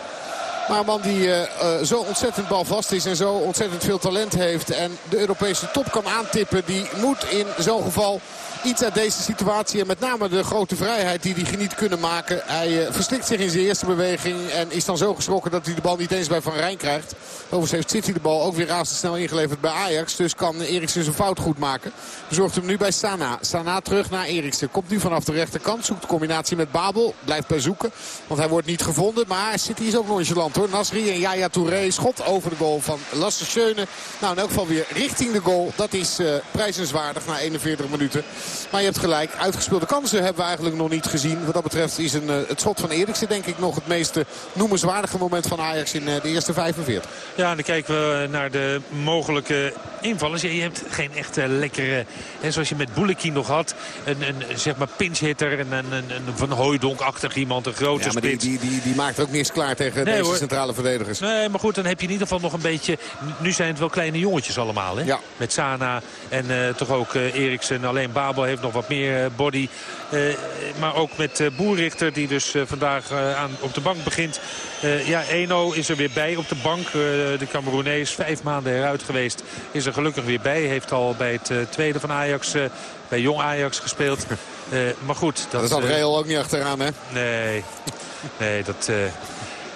Maar een man die uh, uh, zo ontzettend balvast is en zo ontzettend veel talent heeft... en de Europese top kan aantippen, die moet in zo'n geval iets uit deze situatie. En met name de grote vrijheid die hij geniet kunnen maken. Hij uh, verslikt zich in zijn eerste beweging. En is dan zo geschrokken dat hij de bal niet eens bij Van Rijn krijgt. Overigens heeft City de bal ook weer razendsnel ingeleverd bij Ajax. Dus kan Eriksen zijn fout goed maken. Bezorgt hem nu bij Sana. Sana terug naar Eriksen. Komt nu vanaf de rechterkant. Zoekt de combinatie met Babel. Blijft bij zoeken. Want hij wordt niet gevonden. Maar City is ook nonchalant hoor. Nasri en Yaya Touré. Schot over de goal van Lasse Schöne. Nou in elk geval weer richting de goal. Dat is uh, prijzenswaardig na 41 minuten. Maar je hebt gelijk. Uitgespeelde kansen hebben we eigenlijk nog niet gezien. Wat dat betreft is een, uh, het schot van Eriksen denk ik nog het meest noemenswaardige moment van Ajax in uh, de eerste 45. Ja, en dan kijken we naar de mogelijke invallers. Je hebt geen echte lekkere, hè, zoals je met Boulekin nog had. Een, een zeg maar pinchhitter, een, een, een, een Van Hooijdonk-achtig iemand, een grote ja, maar. Die, die, die, die, maakt ook niks klaar tegen Nee, deze hoor. centrale verdedigers. Nee, maar goed, dan heb je in ieder geval nog een beetje... Nu zijn het wel kleine jongetjes allemaal, hè? Ja. Met Sana en eh, toch ook eh, Eriksen. Alleen Babel heeft nog wat meer eh, body. Eh, maar ook met eh, Boerrichter, die dus vandaag aan, op de bank begint. Ja, Eno is er weer bij op de bank. De Cameroenees, vijf maanden eruit geweest, is er gelukkig weer bij. Heeft al bij het tweede van Ajax, bij Jong Ajax gespeeld. Eh, maar goed. Dat zat eh, Real ook niet achteraan hè. Nee, nee, dat...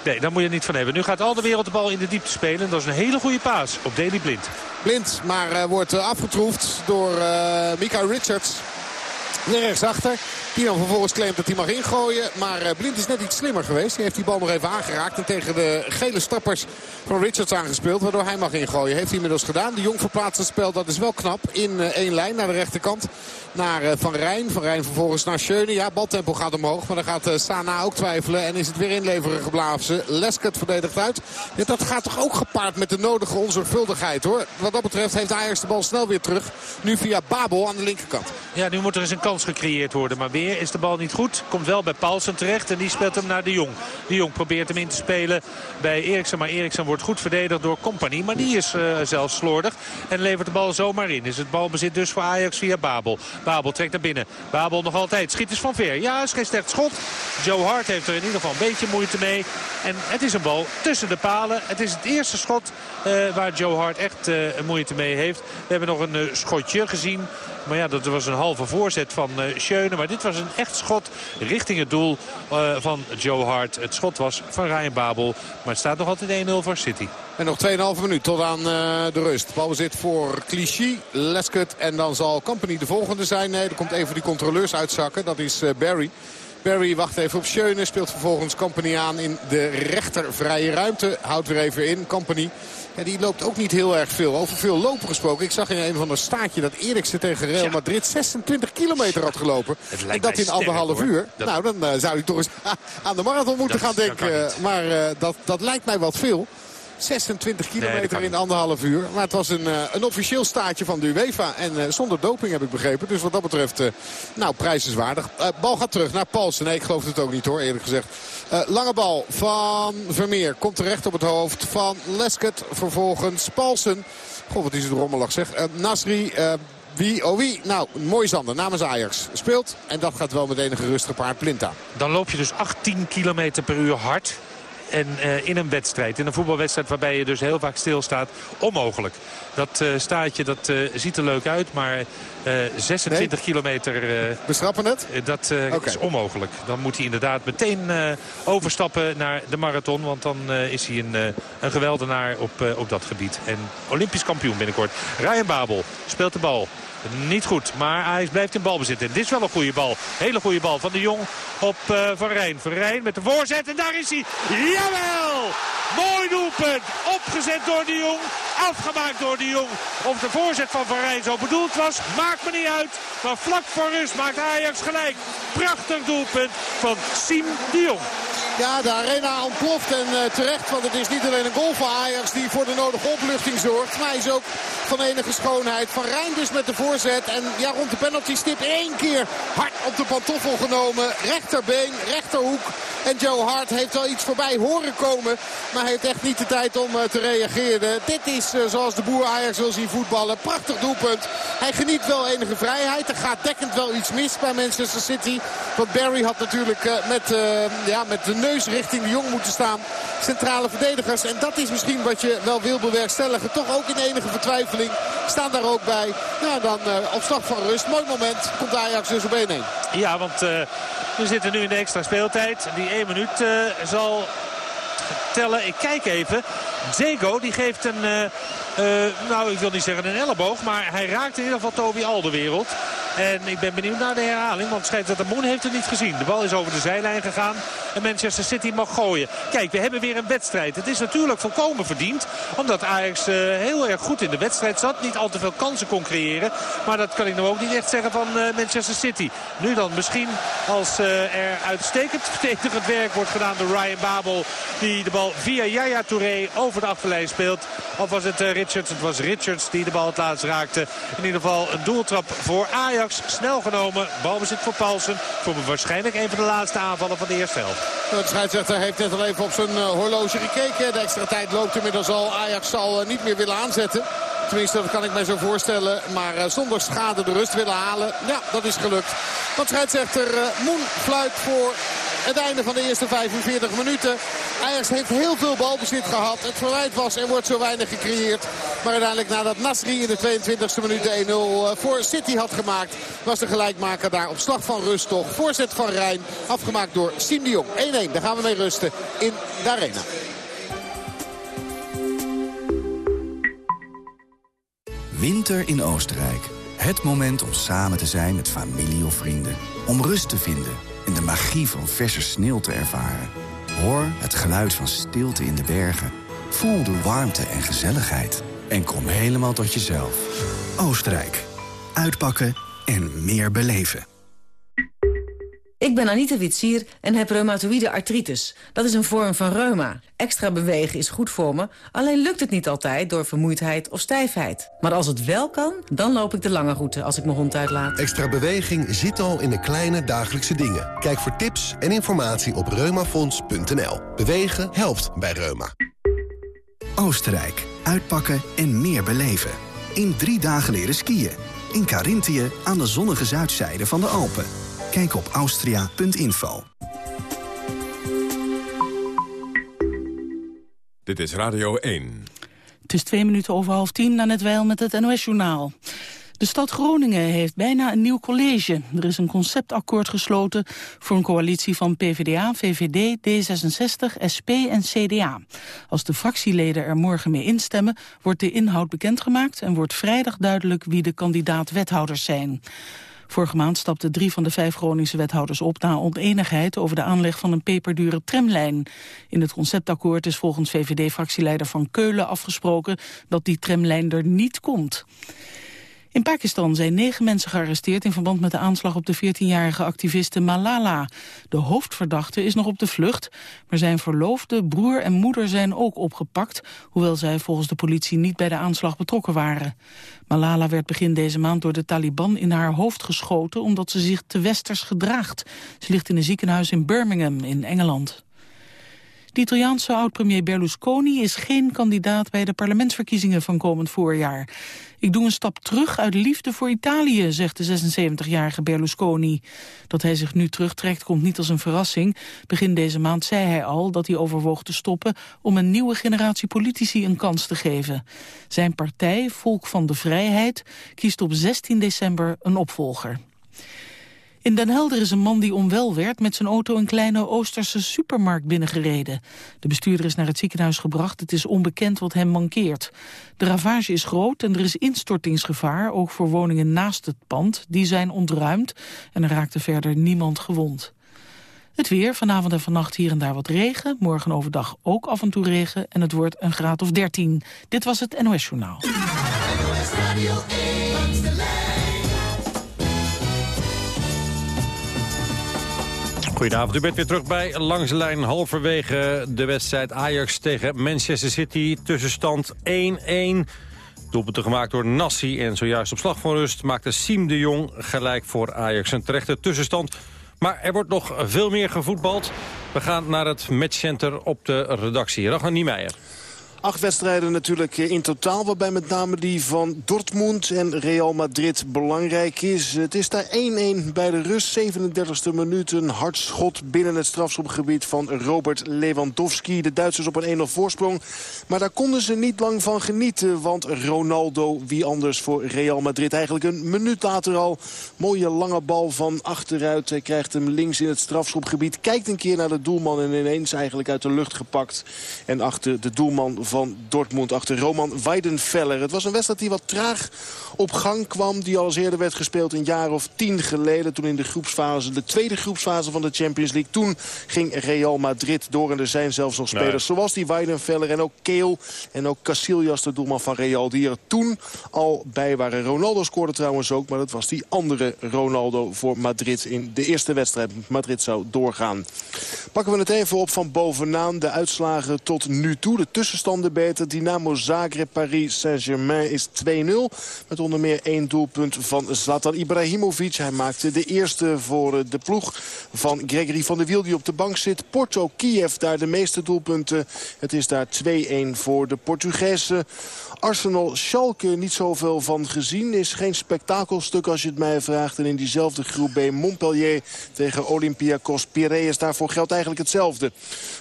Nee, daar moet je niet van hebben. Nu gaat al de wereld de bal in de diepte spelen. Dat is een hele goede paas op Daley Blind. Blind, maar uh, wordt uh, afgetroefd door uh, Mika Richards. Rechtsachter. Die dan vervolgens claimt dat hij mag ingooien. Maar uh, Blind is net iets slimmer geweest. Die heeft die bal nog even aangeraakt. En tegen de gele stappers van Richards aangespeeld. Waardoor hij mag ingooien. Heeft hij inmiddels gedaan. De Jong verplaatst het spel. Dat is wel knap. In uh, één lijn naar de rechterkant. Naar uh, Van Rijn. Van Rijn vervolgens naar Schöne. Ja, baltempo gaat omhoog. Maar dan gaat Sana ook twijfelen. En is het weer inleveren geblazen. Lesket verdedigt uit. Ja, dat gaat toch ook gepaard met de nodige onzorgvuldigheid hoor. Wat dat betreft heeft Ajax de bal snel weer terug. Nu via Babel aan de linkerkant. Ja, nu moet er eens een kans gecreëerd worden. Maar weer is de bal niet goed. Komt wel bij Paulsen terecht en die speelt hem naar de Jong. De Jong probeert hem in te spelen bij Eriksen. Maar Eriksen wordt goed verdedigd door Company. Maar die is uh, zelfs slordig en levert de bal zomaar in. Is het balbezit dus voor Ajax via Babel. Babel trekt naar binnen. Babel nog altijd. Schiet is van ver. Ja, is geen slecht schot. Joe Hart heeft er in ieder geval een beetje moeite mee. En het is een bal tussen de palen. Het is het eerste schot uh, waar Joe Hart echt uh, moeite mee heeft. We hebben nog een schotje gezien. Maar ja, dat was een halve voorzet van uh, Schöne. Maar dit was een echt schot richting het doel uh, van Joe Hart. Het schot was van Ryan Babel. Maar het staat nog altijd 1-0 voor City. En nog 2,5 minuut tot aan uh, de rust. Balbezit voor Clichy, Lescott. En dan zal Company de volgende zijn. Nee, er komt even die controleurs uitzakken. Dat is Barry. Barry wacht even op Schöne. Speelt vervolgens Company aan in de rechter vrije ruimte. Houdt weer even in. Company. Ja, die loopt ook niet heel erg veel. Over veel lopen gesproken. Ik zag in een van de staatje dat Eriksen tegen Real Madrid 26 kilometer had gelopen. En dat in anderhalf hoor. uur. Dat... Nou, dan uh, zou ik toch eens aan de marathon moeten dat, gaan denken. Maar uh, dat, dat lijkt mij wat veel. 26 kilometer nee, in anderhalf uur. Maar het was een, uh, een officieel staatje van de UEFA. En uh, zonder doping heb ik begrepen. Dus wat dat betreft, uh, nou, prijzenswaardig. bal gaat terug naar Paulsen. Nee, ik geloof het ook niet hoor, eerlijk gezegd. lange bal van Vermeer. Komt terecht op het hoofd van Lesket. Vervolgens Paulsen. Goh, wat is het rommelig zeg. Nasri... Wie, oh wie? Nou, mooi Zander namens Ajax speelt. En dat gaat wel met enige rust gepaard Plinta. Dan loop je dus 18 km per uur hard. En in een wedstrijd, in een voetbalwedstrijd waarbij je dus heel vaak stilstaat, onmogelijk. Dat staatje dat, ziet er leuk uit, maar 26 kilometer... We schrappen het? dat is onmogelijk. Dan moet hij inderdaad meteen overstappen naar de marathon. Want dan is hij een, een geweldenaar op, op dat gebied. En Olympisch kampioen binnenkort. Ryan Babel speelt de bal. Niet goed, maar hij blijft in balbezit. En dit is wel een goede bal. Hele goede bal van de Jong op uh, Van Rijn. Van met de voorzet en daar is hij. Jawel! Mooi doelpunt. Opgezet door de Jong. Afgemaakt door de Jong. Of de voorzet van Van Rijn zo bedoeld was, maakt me niet uit. Maar vlak voor rust maakt Ajax gelijk. Prachtig doelpunt van Siem de Jong. Ja, de arena ontploft en uh, terecht. Want het is niet alleen een goal van Ajax die voor de nodige opluchting zorgt. Maar hij is ook van enige schoonheid. Van Rijn dus met de voorzet. En ja, rond de penalty stip één keer hard op de pantoffel genomen. Rechterbeen, rechterhoek. En Joe Hart heeft wel iets voorbij horen komen. Maar heeft echt niet de tijd om uh, te reageren. Dit is uh, zoals de boer Ajax wil zien voetballen. Prachtig doelpunt. Hij geniet wel enige vrijheid. Er gaat dekkend wel iets mis bij Manchester City. Want Barry had natuurlijk met, ja, met de neus richting de Jong moeten staan. Centrale verdedigers. En dat is misschien wat je wel wil bewerkstelligen. Toch ook in enige vertwijfeling. Staan daar ook bij. Nou, dan op slag van rust. Mooi moment. Komt Ajax dus op 1-1. Ja, want we zitten nu in de extra speeltijd. Die 1 minuut uh, zal tellen. Ik kijk even. Zego die geeft een, nou ik wil niet zeggen een elleboog. Maar hij raakt in ieder geval Toby Alderwereld. En ik ben benieuwd naar de herhaling. Want de Moon heeft het niet gezien. De bal is over de zijlijn gegaan. En Manchester City mag gooien. Kijk, we hebben weer een wedstrijd. Het is natuurlijk volkomen verdiend. Omdat Ajax uh, heel erg goed in de wedstrijd zat. Niet al te veel kansen kon creëren. Maar dat kan ik nou ook niet echt zeggen van uh, Manchester City. Nu dan misschien als uh, er uitstekend verdedigend werk wordt gedaan door Ryan Babel. Die de bal via Yaya Touré over de achterlijn speelt. Of was het Richards? Het was Richards die de bal het laatst raakte. In ieder geval een doeltrap voor Ajax. Snel genomen. Balbezit voor Paulsen. Voor waarschijnlijk een van de laatste aanvallen van de eerste helft. De scheidsrechter heeft net al even op zijn eh, horloge gekeken. De extra tijd loopt inmiddels al. Ajax zal eh, niet meer willen aanzetten. Tenminste, dat kan ik mij zo voorstellen. Maar uh, zonder schade de rust willen halen. Ja, dat is gelukt. Want scheidsrechter Moen fluit voor het einde van de eerste 45 minuten. Ajax heeft heel veel balbezit gehad. Het verwijt was en wordt zo weinig gecreëerd. Maar uiteindelijk nadat Nasri in de 22e minuut 1-0 eh, voor City had gemaakt... was de gelijkmaker daar op slag van rust toch. Voorzet van Rijn, afgemaakt door Siem de Jong. 1-1, daar gaan we mee rusten in de arena. Winter in Oostenrijk. Het moment om samen te zijn met familie of vrienden. Om rust te vinden en de magie van verse sneeuw te ervaren. Hoor het geluid van stilte in de bergen. Voel de warmte en gezelligheid. En kom helemaal tot jezelf. Oostenrijk. Uitpakken en meer beleven. Ik ben Anita Witsier en heb reumatoïde artritis. Dat is een vorm van reuma. Extra bewegen is goed voor me, alleen lukt het niet altijd door vermoeidheid of stijfheid. Maar als het wel kan, dan loop ik de lange route als ik mijn hond uitlaat. Extra beweging zit al in de kleine dagelijkse dingen. Kijk voor tips en informatie op reumafonds.nl. Bewegen helpt bij reuma. Oostenrijk. Uitpakken en meer beleven. In drie dagen leren skiën. In Carinthië aan de zonnige zuidzijde van de Alpen. Kijk op austria.info. Dit is Radio 1. Het is twee minuten over half tien, naar net wel met het NOS-journaal. De stad Groningen heeft bijna een nieuw college. Er is een conceptakkoord gesloten voor een coalitie van PvdA, VVD, D66, SP en CDA. Als de fractieleden er morgen mee instemmen, wordt de inhoud bekendgemaakt... en wordt vrijdag duidelijk wie de kandidaat-wethouders zijn. Vorige maand stapten drie van de vijf Groningse wethouders op... na oneenigheid over de aanleg van een peperdure tramlijn. In het conceptakkoord is volgens VVD-fractieleider Van Keulen afgesproken... dat die tramlijn er niet komt. In Pakistan zijn negen mensen gearresteerd in verband met de aanslag op de 14-jarige activiste Malala. De hoofdverdachte is nog op de vlucht, maar zijn verloofde, broer en moeder zijn ook opgepakt, hoewel zij volgens de politie niet bij de aanslag betrokken waren. Malala werd begin deze maand door de Taliban in haar hoofd geschoten omdat ze zich te westers gedraagt. Ze ligt in een ziekenhuis in Birmingham in Engeland. De Italiaanse oud-premier Berlusconi is geen kandidaat bij de parlementsverkiezingen van komend voorjaar. Ik doe een stap terug uit liefde voor Italië, zegt de 76-jarige Berlusconi. Dat hij zich nu terugtrekt komt niet als een verrassing. Begin deze maand zei hij al dat hij overwoog te stoppen om een nieuwe generatie politici een kans te geven. Zijn partij, Volk van de Vrijheid, kiest op 16 december een opvolger. In Den Helder is een man die onwel werd met zijn auto een kleine Oosterse supermarkt binnengereden. De bestuurder is naar het ziekenhuis gebracht. Het is onbekend wat hem mankeert. De ravage is groot en er is instortingsgevaar, ook voor woningen naast het pand. Die zijn ontruimd en er raakte verder niemand gewond. Het weer, vanavond en vannacht hier en daar wat regen. Morgen overdag ook af en toe regen en het wordt een graad of 13. Dit was het NOS Journaal. Goedenavond, u bent weer terug bij Langs de Lijn halverwege de wedstrijd Ajax tegen Manchester City. Tussenstand 1-1. Doelpunten gemaakt door Nassi en zojuist op slag van rust maakte Siem de Jong gelijk voor Ajax. Een terechte tussenstand, maar er wordt nog veel meer gevoetbald. We gaan naar het matchcenter op de redactie. Ragnar Niemeyer. Acht wedstrijden natuurlijk in totaal, waarbij met name die van Dortmund en Real Madrid belangrijk is. Het is daar 1-1 bij de rust, 37e minuut. Een hard schot binnen het strafschopgebied van Robert Lewandowski. De Duitsers op een 1-0 voorsprong. Maar daar konden ze niet lang van genieten, want Ronaldo, wie anders voor Real Madrid. Eigenlijk een minuut later al, mooie lange bal van achteruit. Hij krijgt hem links in het strafschopgebied. Kijkt een keer naar de doelman en ineens eigenlijk uit de lucht gepakt. En achter de doelman van Dortmund achter Roman Weidenfeller. Het was een wedstrijd die wat traag op gang kwam. Die al eens eerder werd gespeeld een jaar of tien geleden. Toen in de groepsfase, de tweede groepsfase van de Champions League. Toen ging Real Madrid door. En er zijn zelfs nog spelers zoals die Weidenfeller en ook Keel. En ook Casillas, de doelman van Real. Die er toen al bij waren. Ronaldo scoorde trouwens ook. Maar dat was die andere Ronaldo voor Madrid in de eerste wedstrijd. Madrid zou doorgaan. Pakken we het even op van bovenaan. De uitslagen tot nu toe. De tussenstand beter. Dynamo Zagreb, Paris Saint-Germain is 2-0. Met onder meer één doelpunt van Zlatan Ibrahimovic. Hij maakte de eerste voor de ploeg van Gregory van der Wiel die op de bank zit. Porto Kiev daar de meeste doelpunten. Het is daar 2-1 voor de Portugezen. Arsenal Schalke niet zoveel van gezien. Is geen spektakelstuk als je het mij vraagt. En in diezelfde groep B Montpellier tegen Olympiakos Piraeus. Daarvoor geldt eigenlijk hetzelfde.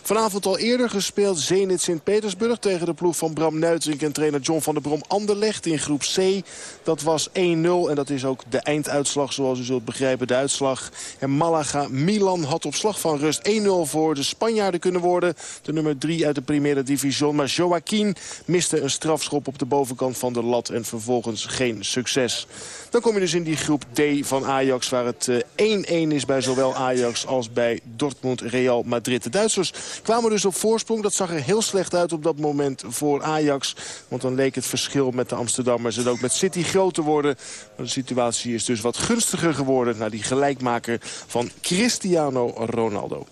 Vanavond al eerder gespeeld Zenit Sint-Petersburg tegen de ploeg van Bram Nuitink en trainer John van der Brom Anderlecht in groep C. Dat was 1-0 en dat is ook de einduitslag zoals u zult begrijpen. De uitslag en Malaga Milan had op slag van rust 1-0 voor de Spanjaarden kunnen worden. De nummer 3 uit de Primera Division. Maar Joaquin miste een strafschop op de bovenkant van de lat en vervolgens geen succes. Dan kom je dus in die groep D van Ajax waar het 1-1 eh, is bij zowel Ajax als bij Dortmund Real Madrid. De Duitsers kwamen dus op voorsprong. Dat zag er heel slecht uit op dat moment voor Ajax. Want dan leek het verschil met de Amsterdammers en ook met City groot te worden. De situatie is dus wat gunstiger geworden... naar die gelijkmaker van Cristiano Ronaldo.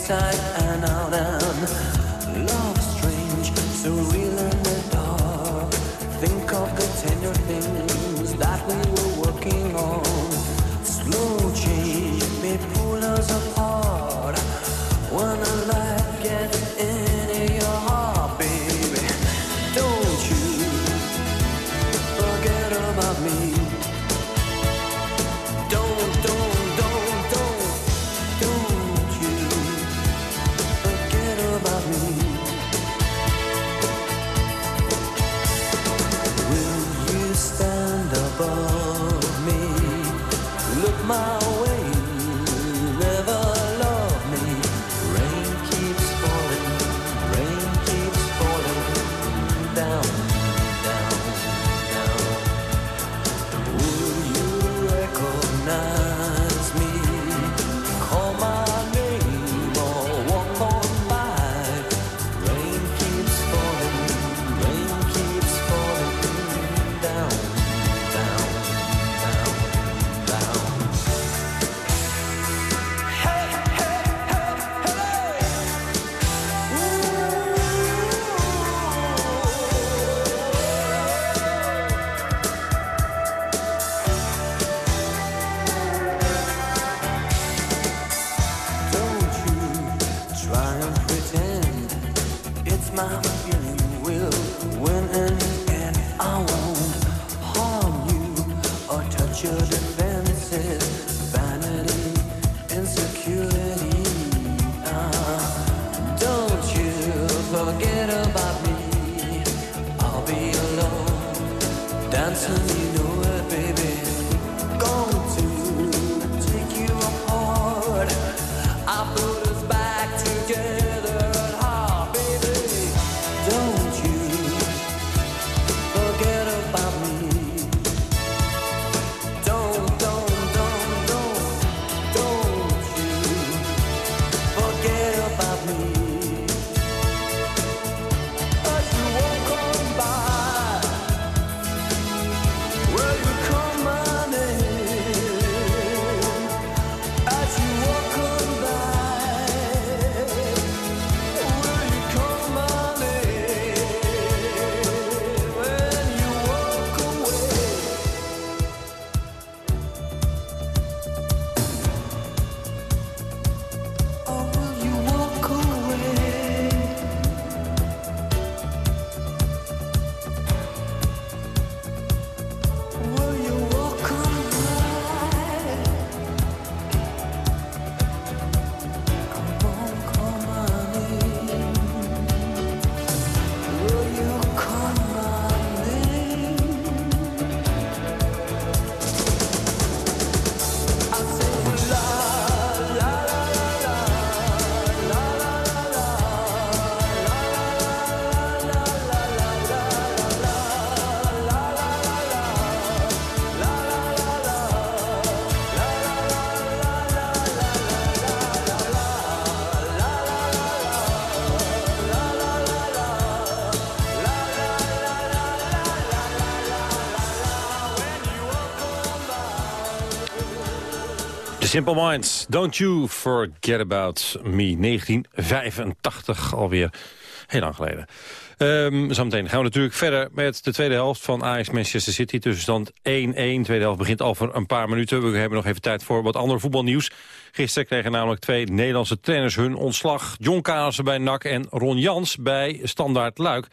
inside and out and love strange, so we. time you know I've been Simple Minds, Don't You Forget About Me. 1985 alweer. Heel lang geleden. Um, zometeen gaan we natuurlijk verder met de tweede helft van Ajax Manchester City. Tussenstand 1-1. Tweede helft begint al voor een paar minuten. We hebben nog even tijd voor wat ander voetbalnieuws. Gisteren kregen namelijk twee Nederlandse trainers hun ontslag. John Kaasen bij NAC en Ron Jans bij Standaard Luik.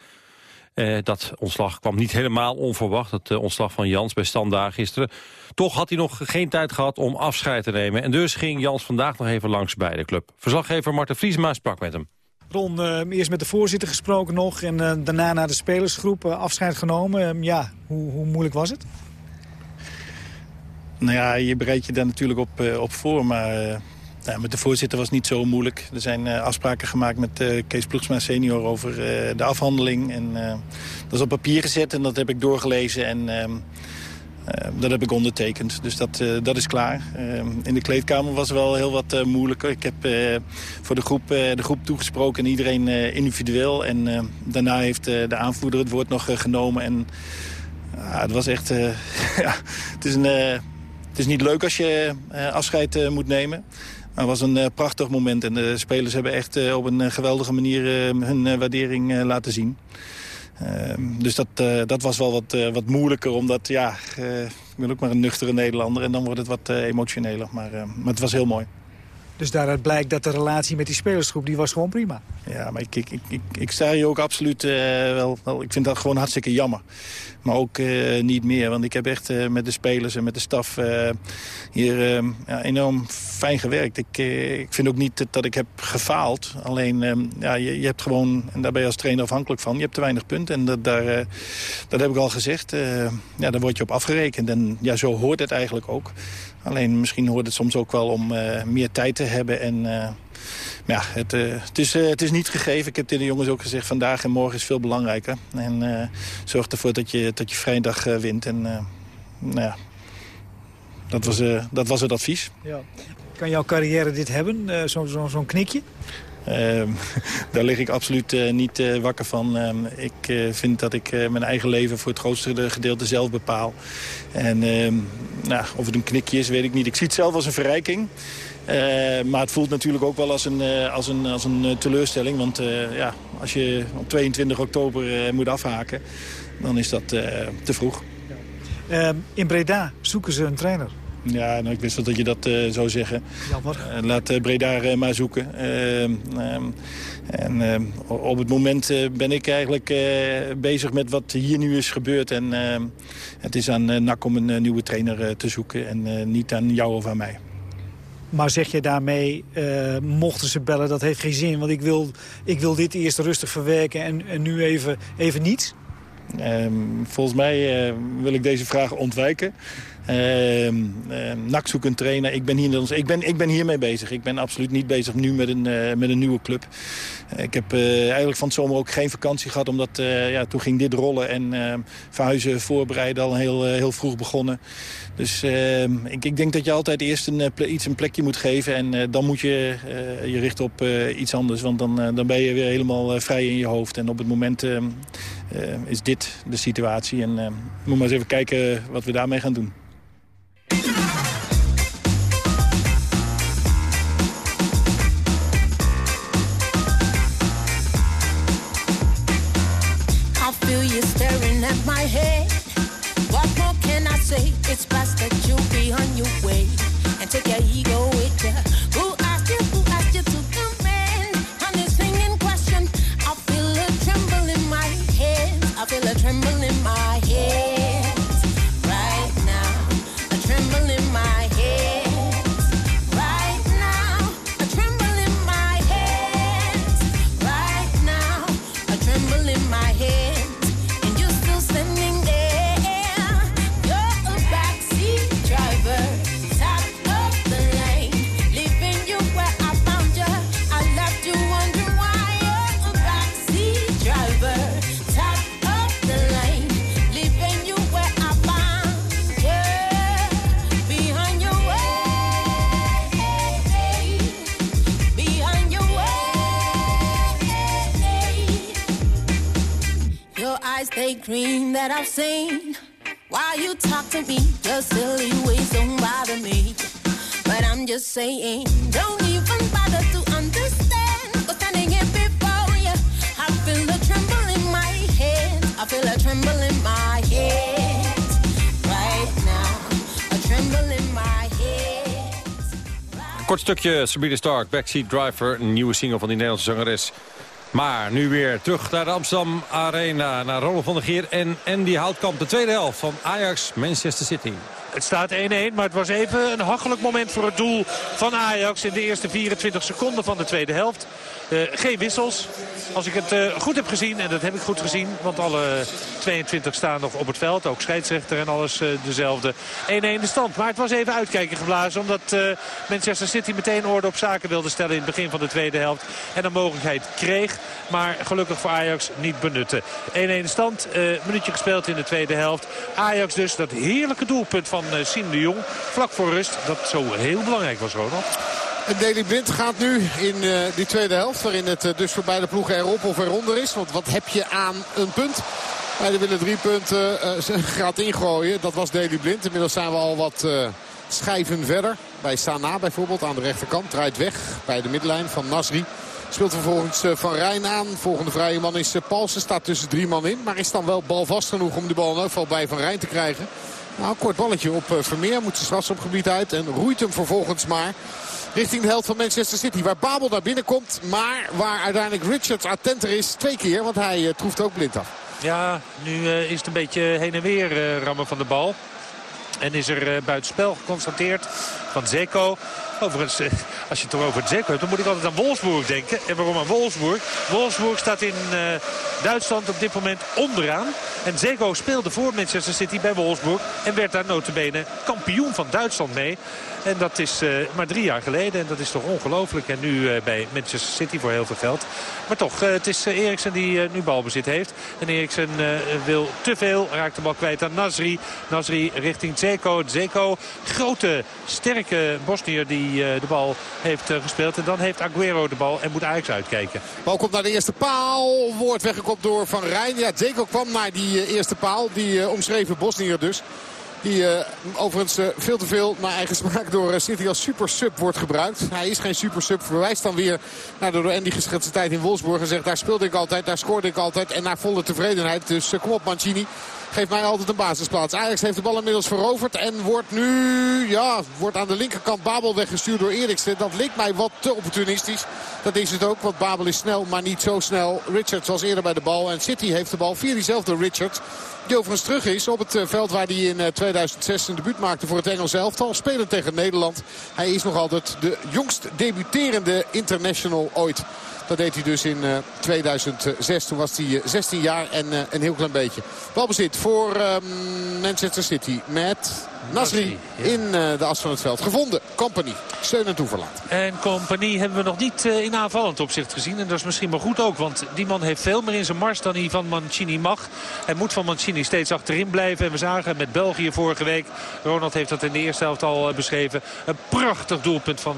Uh, dat ontslag kwam niet helemaal onverwacht. Het uh, ontslag van Jans bij Standaard gisteren. Toch had hij nog geen tijd gehad om afscheid te nemen. En dus ging Jans vandaag nog even langs bij de club. Verslaggever Marten Vriesma sprak met hem. Ron, uh, eerst met de voorzitter gesproken nog en uh, daarna naar de spelersgroep uh, afscheid genomen. ja, hoe, hoe, moeilijk was het? Nou ja, je bereidt je daar natuurlijk op, op voor, maar met de voorzitter was niet zo moeilijk. Er zijn afspraken gemaakt met Kees Ploegsma senior over de afhandeling. En, dat is op papier gezet en dat heb ik doorgelezen en ehm, dat heb ik ondertekend, dus dat, dat is klaar. Uh, in de kleedkamer was wel heel wat moeilijker. Ik heb voor de groep, de groep toegesproken en iedereen individueel. En daarna heeft de aanvoerder het woord nog genomen. En het was echt... ja, het, is een, het is niet leuk als je afscheid moet nemen. Het was een prachtig moment. En de spelers hebben echt op een geweldige manier hun waardering laten zien. Ehm, dus dat, dat was wel wat, wat moeilijker, omdat ja, ik ben ook maar een nuchtere Nederlander... en dan wordt het wat emotioneler, maar, maar het was heel mooi. Dus daaruit blijkt dat de relatie met die spelersgroep, die was gewoon prima. Ja, maar ik, ik, ik, ik, sta hier ook absoluut wel, wel... Ik vind dat gewoon hartstikke jammer. Maar ook uh, niet meer, want ik heb echt uh, met de spelers en met de staf hier ja, enorm fijn gewerkt. Ik, ik vind ook niet dat, ik heb gefaald. Alleen, ehm, ja, je, je, hebt gewoon, en daar ben je als trainer afhankelijk van, je hebt te weinig punten. En dat, daar, dat heb ik al gezegd, ja, daar word je op afgerekend. En ja, zo hoort het eigenlijk ook. Alleen misschien hoort het soms ook wel om meer tijd te hebben en ja, het, uh, het, is, het is niet gegeven. Ik heb tegen de jongens ook gezegd, vandaag en morgen is veel belangrijker. En zorg ervoor dat je, dat je vrijdag wint. En nou ja, dat was, dat was het advies. Ja. Kan jouw carrière dit hebben, zo'n zo, zo knikje? Uh, daar lig ik absoluut uh, niet uh, wakker van. Ehm, ik vind dat ik mijn eigen leven voor het grootste gedeelte zelf bepaal. En ehm, nou, of het een knikje is, weet ik niet. Ik zie het zelf als een verrijking. Maar het voelt natuurlijk ook wel als een, als een, als een teleurstelling. Want ja, als je op 22 oktober moet afhaken, dan is dat te vroeg. In Breda zoeken ze een trainer. Ja, nou, ik wist wel dat je dat uh, zou zeggen. Jammer. Uh, laat uh, Breda maar zoeken. Ehm, ehm, en ehm, op het moment ben ik eigenlijk bezig met wat hier nu is gebeurd. En het is aan NAC om een nieuwe trainer te zoeken en niet aan jou of aan mij. Maar zeg je daarmee, mochten ze bellen, dat heeft geen zin. Want ik wil, ik wil dit eerst rustig verwerken en, en nu even, even niets? volgens mij wil ik deze vraag ontwijken. Uh, uh, NAC zoekt een trainer. Ik ben, hier, ik, ben, ik ben hiermee bezig. Ik ben absoluut niet bezig nu met een, uh, met een nieuwe club. ik heb uh, eigenlijk van het zomer ook geen vakantie gehad. Omdat ja, toen ging dit rollen. En ehm, verhuizen voorbereiden al heel, heel vroeg begonnen. Dus ehm, ik, ik, denk dat je altijd eerst een, iets een plekje moet geven. En dan moet je je richten op iets anders. Want dan, dan ben je weer helemaal vrij in je hoofd. En op het moment is dit de situatie. En we moeten maar eens even kijken wat we daarmee gaan doen. my head. What more can I say? It's stukje Sabrina Stark, Backseat Driver, een nieuwe single van die Nederlandse zangeres. Maar nu weer terug naar de Amsterdam Arena, naar Ronald van der Geer en Andy Houtkamp. De tweede helft van Ajax Manchester City. Het staat 1-1, maar het was even een hachelijk moment voor het doel van Ajax in de eerste 24 seconden van de tweede helft. Uh, geen wissels. Als ik het uh, goed heb gezien, en dat heb ik goed gezien... want alle 22 staan nog op het veld. Ook scheidsrechter en alles uh, dezelfde. 1-1 de stand. Maar het was even uitkijken geblazen... omdat Manchester City meteen orde op zaken wilde stellen... in het begin van de tweede helft. En een mogelijkheid kreeg. Maar gelukkig voor Ajax niet benutten. 1-1 de stand. minuutje gespeeld in de tweede helft. Ajax dus dat heerlijke doelpunt van Siem de Jong. Vlak voor rust. Dat zo heel belangrijk was, Ronald. En Deli Blind gaat nu in uh, die tweede helft. Waarin het uh, dus voor beide ploegen erop of eronder is. Want wat heb je aan een punt? Beide willen drie punten uh, gaat ingooien. Dat was Deli Blind. Inmiddels zijn we al wat schijven verder. Bij Sana bijvoorbeeld aan de rechterkant. Draait weg bij de middenlijn van Nasri. Speelt vervolgens Van Rijn aan. Volgende vrije man is Paulsen. Staat tussen drie man in. Maar is dan wel balvast genoeg om de bal in elk bij Van Rijn te krijgen. Nou, kort balletje op Vermeer. Moet zijn strafschopgebied uit. En roeit hem vervolgens maar richting de helft van Manchester City. Waar Babel naar binnen komt. Maar waar uiteindelijk Richards attenter is. Twee keer, want hij uh, troeft ook blind af. Ja, nu uh, is het een beetje heen en weer uh, rammen van de bal. En is er uh, buitenspel geconstateerd van Zeko. Overigens, als je het over Zeko hebt, dan moet ik altijd aan Wolfsburg denken. En waarom aan Wolfsburg? Wolfsburg staat in Duitsland op dit moment onderaan. En Zeko speelde voor Manchester City bij Wolfsburg. En werd daar notabene kampioen van Duitsland mee. En dat is uh, maar drie jaar geleden. En dat is toch ongelooflijk. En nu uh, bij Manchester City voor heel veel geld. Maar toch, uh, het is Eriksen die nu balbezit heeft. En Eriksen wil te veel. Raakt de bal kwijt aan Nasri. Nasri richting Zeko. Zeko, grote, sterke Bosnier die de bal heeft gespeeld. En dan heeft Aguero de bal en moet Ajax uitkijken. Bal komt naar de eerste paal. Wordt weggekopt door Van Rijn. Ja, Zeko kwam naar die eerste paal. Die omschreven Bosnier dus. Die eh, overigens eh, veel te veel naar eigen smaak door eh, City als super sub wordt gebruikt. Hij is geen super sub. Verwijst dan weer naar de door Andy geschetste tijd in Wolfsburg. En zegt daar speelde ik altijd, daar scoorde ik altijd. En naar volle tevredenheid. Dus kom op Mancini. Geeft mij altijd een basisplaats. Ajax heeft de bal inmiddels veroverd. En wordt nu, ja, wordt aan de linkerkant Babel weggestuurd door Eriksen. Dat leek mij wat te opportunistisch. Dat is het ook, want Babel is snel, maar niet zo snel. Richards was eerder bij de bal. En City heeft de bal via diezelfde Richards. Die overigens terug is op het eh, veld waar hij in eh, 2006 een debuut maakte voor het Engelse elftal. Spelen tegen Nederland. Hij is nog altijd de jongst debuterende international ooit. Dat deed hij dus in eh, 2006. Toen was hij eh, 16 jaar en eh, een heel klein beetje. Balbezit voor ehm, Manchester City met Nasri in eh, de as van het veld. Gevonden. Company. Steun en toeverlaat. En Compagnie hebben we nog niet eh, in aanvallend opzicht gezien. En dat is misschien maar goed ook. Want die man heeft veel meer in zijn mars dan hij van Mancini mag. Hij moet van Mancini steeds achterin blijven. En we zagen met België vorige week. Ronald heeft dat in de eerste helft al eh, beschreven. Een prachtig doelpunt van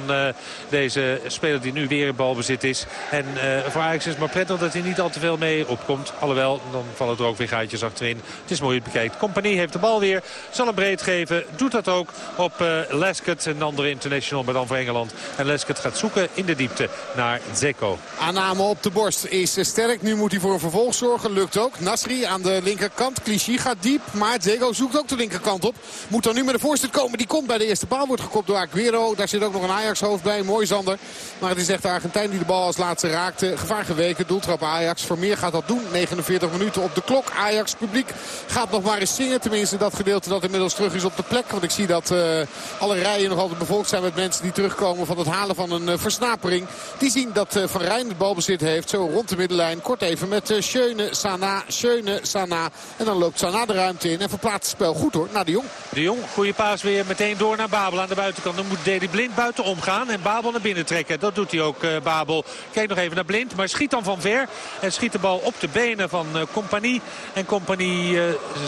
deze speler die nu weer in balbezit is. En voor Ajax is het maar prettig dat hij niet al te veel mee opkomt. Alhoewel, dan vallen er ook weer gaatjes achterin. Het is mooi bekijkt. Compagnie heeft de bal weer. Zal hem breed geven. Doet dat ook op eh Lescott, een andere international, maar dan voor Engeland. En Lescott gaat zoeken in de diepte naar Zeko. Aanname op de borst is eh, sterk. Nu moet hij voor een vervolg zorgen. Lukt ook. Nasri aan de linkerkant. Clichy gaat diep. Maar Zego zoekt ook de linkerkant op. Moet dan nu met de voorstuk komen. Die komt bij de eerste paal. Wordt gekopt door Aguero. Daar zit ook nog een Ajax-hoofd bij. Mooi Zander. Maar het is echt Argentijn die de bal als laatste raakte. Gevaar geweken. Doeltrap Ajax. Vermeer gaat dat doen. 49 minuten op de klok. Ajax publiek gaat nog maar eens zingen. Tenminste dat gedeelte dat inmiddels terug is op de plek. Want ik zie dat eh, alle rijen nog altijd bevolkt zijn met mensen die terugkomen van het halen van een eh, versnapering. Die zien dat eh, Van Rijn het balbezit heeft. Zo rond de middenlijn. Kort even met uh, Schöne, Sana, Schöne, Sana. En dan loopt Sana de ruimte in en verplaatst het spel goed hoor naar de Jong. De Jong, goede paas weer meteen door naar Babel aan de buitenkant. Dan moet Deli Blind buiten omgaan en Babel naar binnen trekken. Dat doet hij ook, Babel. Kijk nog even naar Blind, maar schiet dan van ver. En schiet de bal op de benen van eh, Compagnie. En Compagnie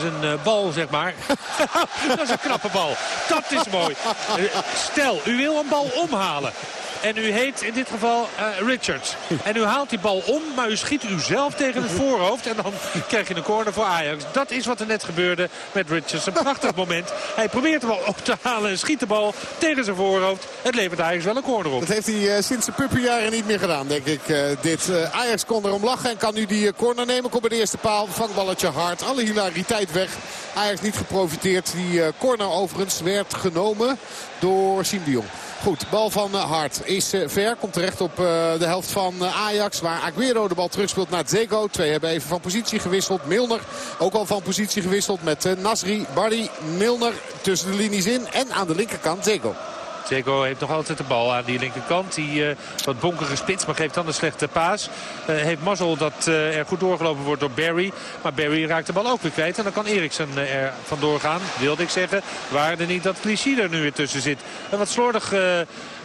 zijn eh, bal, zeg maar. is een knappe bal. Dat is mooi. Eh, Stel, u wil een bal omhalen. En u heet in dit geval eh, Richards. En u haalt die bal om, maar u schiet u zelf tegen het voorhoofd. En dan krijg je een corner voor Ajax. Dat is wat er net gebeurde met Richards. Een prachtig moment. Hij probeert de bal op te halen en schiet de bal tegen zijn voorhoofd. Het levert Ajax wel een corner op. Dat heeft hij eh, sinds de puppenjaren niet meer gedaan, denk ik. eh, dit. Ajax kon erom lachen en kan nu die corner nemen. Komt bij de eerste paal. Vangballetje hard. Alle hilariteit weg. Ajax niet geprofiteerd. Die corner overigens werd genomen door Siem de Jong. Goed, bal van eh, Hart is eh, ver. Komt terecht op eh, de helft van Ajax. Waar Aguero de bal terugspeelt naar Zego. Twee hebben even van positie gewisseld. Milner ook al van positie gewisseld met Nasri, Barry, Milner tussen de linies in. En aan de linkerkant Zego. Zeko heeft nog altijd de bal aan die linkerkant. Die eh, wat bonkige spits, maar geeft dan een slechte paas. Eh, heeft mazzel dat eh, er goed doorgelopen wordt door Barry. Maar Barry raakt de bal ook weer kwijt. En dan kan Eriksen er vandoor gaan, wilde ik zeggen. Waar er niet dat Clichy er nu weer tussen zit. Een wat slordig...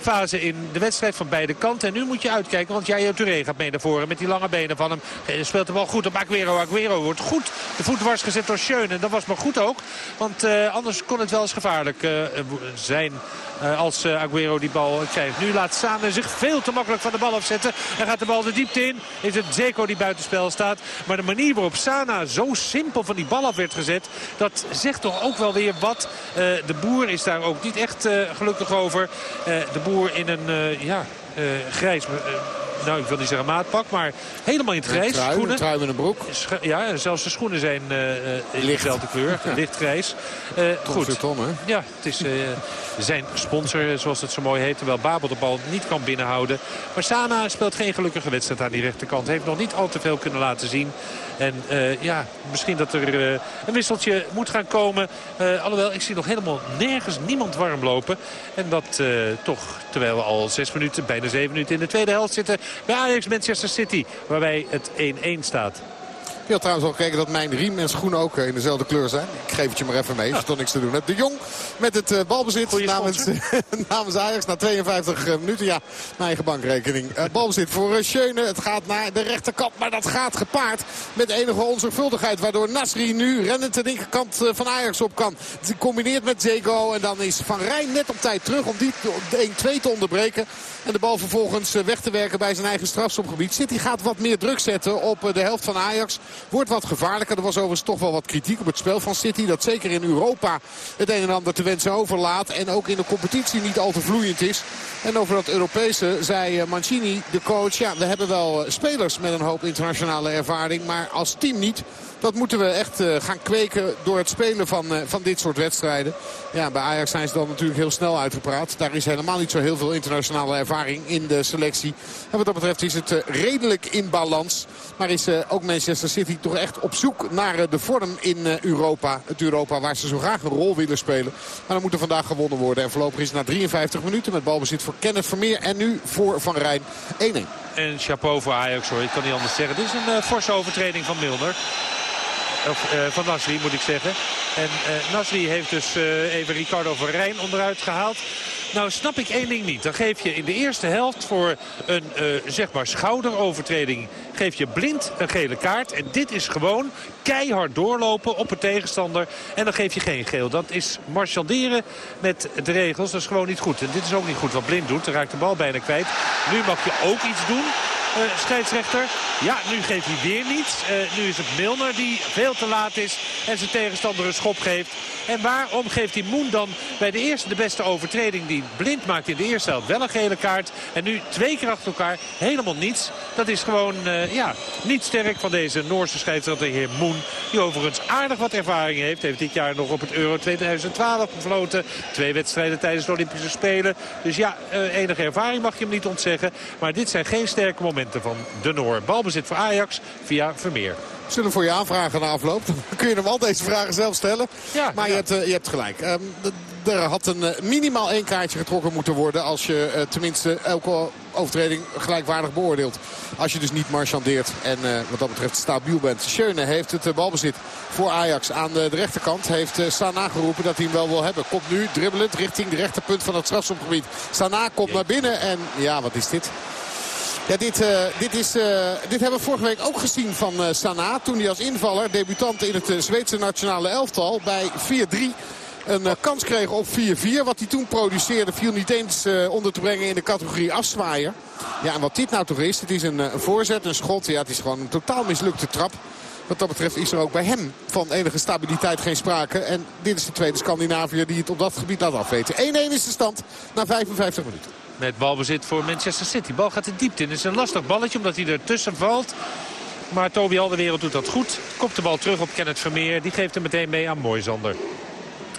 fase in de wedstrijd van beide kanten. En nu moet je uitkijken, want Jair Touré gaat mee naar voren met die lange benen van hem. Eh, Speelt de bal goed op Aguero. Aguero wordt goed de voet dwars gezet door Schöne. En dat was maar goed ook, want eh, anders kon het wel eens gevaarlijk eh, zijn als Aguero die bal krijgt. Nu laat Sane zich veel te makkelijk van de bal afzetten. En gaat de bal de diepte in. Is het Zeko die buitenspel staat. Maar de manier waarop Sana zo simpel van die bal af werd gezet... dat zegt toch ook wel weer wat. De boer is daar ook niet echt gelukkig over. De in een eh, ja, eh, grijs... nou, ik wil niet zeggen maatpak, maar helemaal in het grijs. Een trui, Schoenen. een trui met een broek. Sch- Ja, zelfs de schoenen zijn eh, in dezelfde kleur. Licht grijs. Eh, goed. Tom, hè? Ja, het is zijn sponsor, zoals het zo mooi heet. Terwijl Babel de bal niet kan binnenhouden. Maar Sana speelt geen gelukkige wedstrijd aan die rechterkant. Heeft nog niet al te veel kunnen laten zien. En ja, misschien dat er een wisseltje moet gaan komen. Alhoewel, ik zie nog helemaal nergens niemand warm lopen. En dat toch, terwijl we al zes minuten, bijna zeven minuten in de tweede helft zitten... bij Ajax Manchester City, waarbij het 1-1 staat. Je had trouwens al gekeken dat mijn riem en schoenen ook eh, in dezelfde kleur zijn. Ik geef het je maar even mee, is toch niks te doen. hebt. De Jong met het eh, balbezit namens, namens Ajax na 52 eh, minuten. Ja, mijn eigen bankrekening. Balbezit voor Schöne. Het gaat naar de rechterkant, maar dat gaat gepaard met enige onzorgvuldigheid. Waardoor Nasri nu rennend de linkerkant van Ajax op kan. Het combineert met Zego en dan is Van Rijn net op tijd terug om die de 1-2 te onderbreken. En de bal vervolgens weg te werken bij zijn eigen strafschopgebied. City gaat wat meer druk zetten op de helft van Ajax. Wordt wat gevaarlijker. Er was overigens toch wel wat kritiek op het spel van City. Dat zeker in Europa het een en ander te wensen overlaat. En ook in de competitie niet al te vloeiend is. En over dat Europese zei eh, Mancini, de coach... ja, we hebben wel eh, spelers met een hoop internationale ervaring. Maar als team niet. Dat moeten we echt uh, gaan kweken door het spelen van, uh, van dit soort wedstrijden. Ja, bij Ajax zijn ze dan natuurlijk heel snel uitgepraat. Daar is helemaal niet zo heel veel internationale ervaring in de selectie. En wat dat betreft is het uh, redelijk in balans. Maar is ook Manchester City toch echt op zoek naar de vorm in Europa. Het Europa waar ze zo graag een rol willen spelen. Maar dan moet er vandaag gewonnen worden. En voorlopig is het na 53 minuten met balbezit voor Kenneth Vermeer. En nu voor Van Rijn 1-1. En chapeau voor Ajax hoor, ik kan niet anders zeggen. Dit is een forse overtreding van Milner. Uh, van Nasri moet ik zeggen. En uh, Nasri heeft dus uh, even Ricardo van Rijn onderuit gehaald. Nou snap ik één ding niet. Dan geef je in de eerste helft voor een zeg maar schouderovertreding... geef je blind een gele kaart. En dit is gewoon keihard doorlopen op een tegenstander. En dan geef je geen geel. Dat is marchanderen met de regels. Dat is gewoon niet goed. En dit is ook niet goed wat blind doet. Dan raakt de bal bijna kwijt. Nu mag je ook iets doen. Uh, scheidsrechter. Ja, nu geeft hij weer niets. Uh, nu is het Milner die veel te laat is en zijn tegenstander een schop geeft. En waarom geeft hij Moen dan bij de eerste de beste overtreding die blind maakt in de eerste helft wel een gele kaart. En nu twee keer achter elkaar helemaal niets. Dat is gewoon uh, ja, niet sterk van deze Noorse scheidsrechter heer Moen. Die overigens aardig wat ervaring heeft. Heeft dit jaar nog op het Euro 2012 gefloten. Twee wedstrijden tijdens de Olympische Spelen. Dus ja, enige ervaring mag je hem niet ontzeggen. Maar dit zijn geen sterke momenten van de Noor. Balbezit voor Ajax via Vermeer. Zullen voor je aanvragen na afloop. Dan kun je hem al deze vragen zelf stellen. Ja, maar ja. Je, hebt, uh, je hebt gelijk. Um, er had een uh, minimaal één kaartje getrokken moeten worden... als je uh, tenminste elke overtreding gelijkwaardig beoordeelt. Als je dus niet marchandeert en wat dat betreft stabiel bent. Schöne heeft het balbezit voor Ajax aan de, de rechterkant. Heeft Sana geroepen dat hij hem wel wil hebben. Komt nu dribbelend richting de rechterpunt van het strafschopgebied. Sana komt naar binnen en ja, wat is dit? Ja, dit, uh, dit, is, uh, dit hebben we vorige week ook gezien van uh, Sana. Toen hij als invaller, debutant in het Zweedse nationale elftal bij 4-3 een kans kreeg op 4-4. Wat hij toen produceerde viel niet eens onder te brengen in de categorie afzwaaier. Ja, en wat dit nou toch is, het is een, voorzet, een schot. Ja, het is gewoon een totaal mislukte trap. Wat dat betreft is er ook bij hem van enige stabiliteit geen sprake. En dit is de tweede Scandinaviër die het op dat gebied laat afweten. 1-1 is de stand na 55 minuten. Met balbezit voor Manchester City. Bal gaat de diepte in. Het is een lastig balletje omdat hij ertussen valt. Maar Toby Alderwereld doet dat goed. Kopt de bal terug op Kenneth Vermeer. Die geeft hem meteen mee aan Moisander.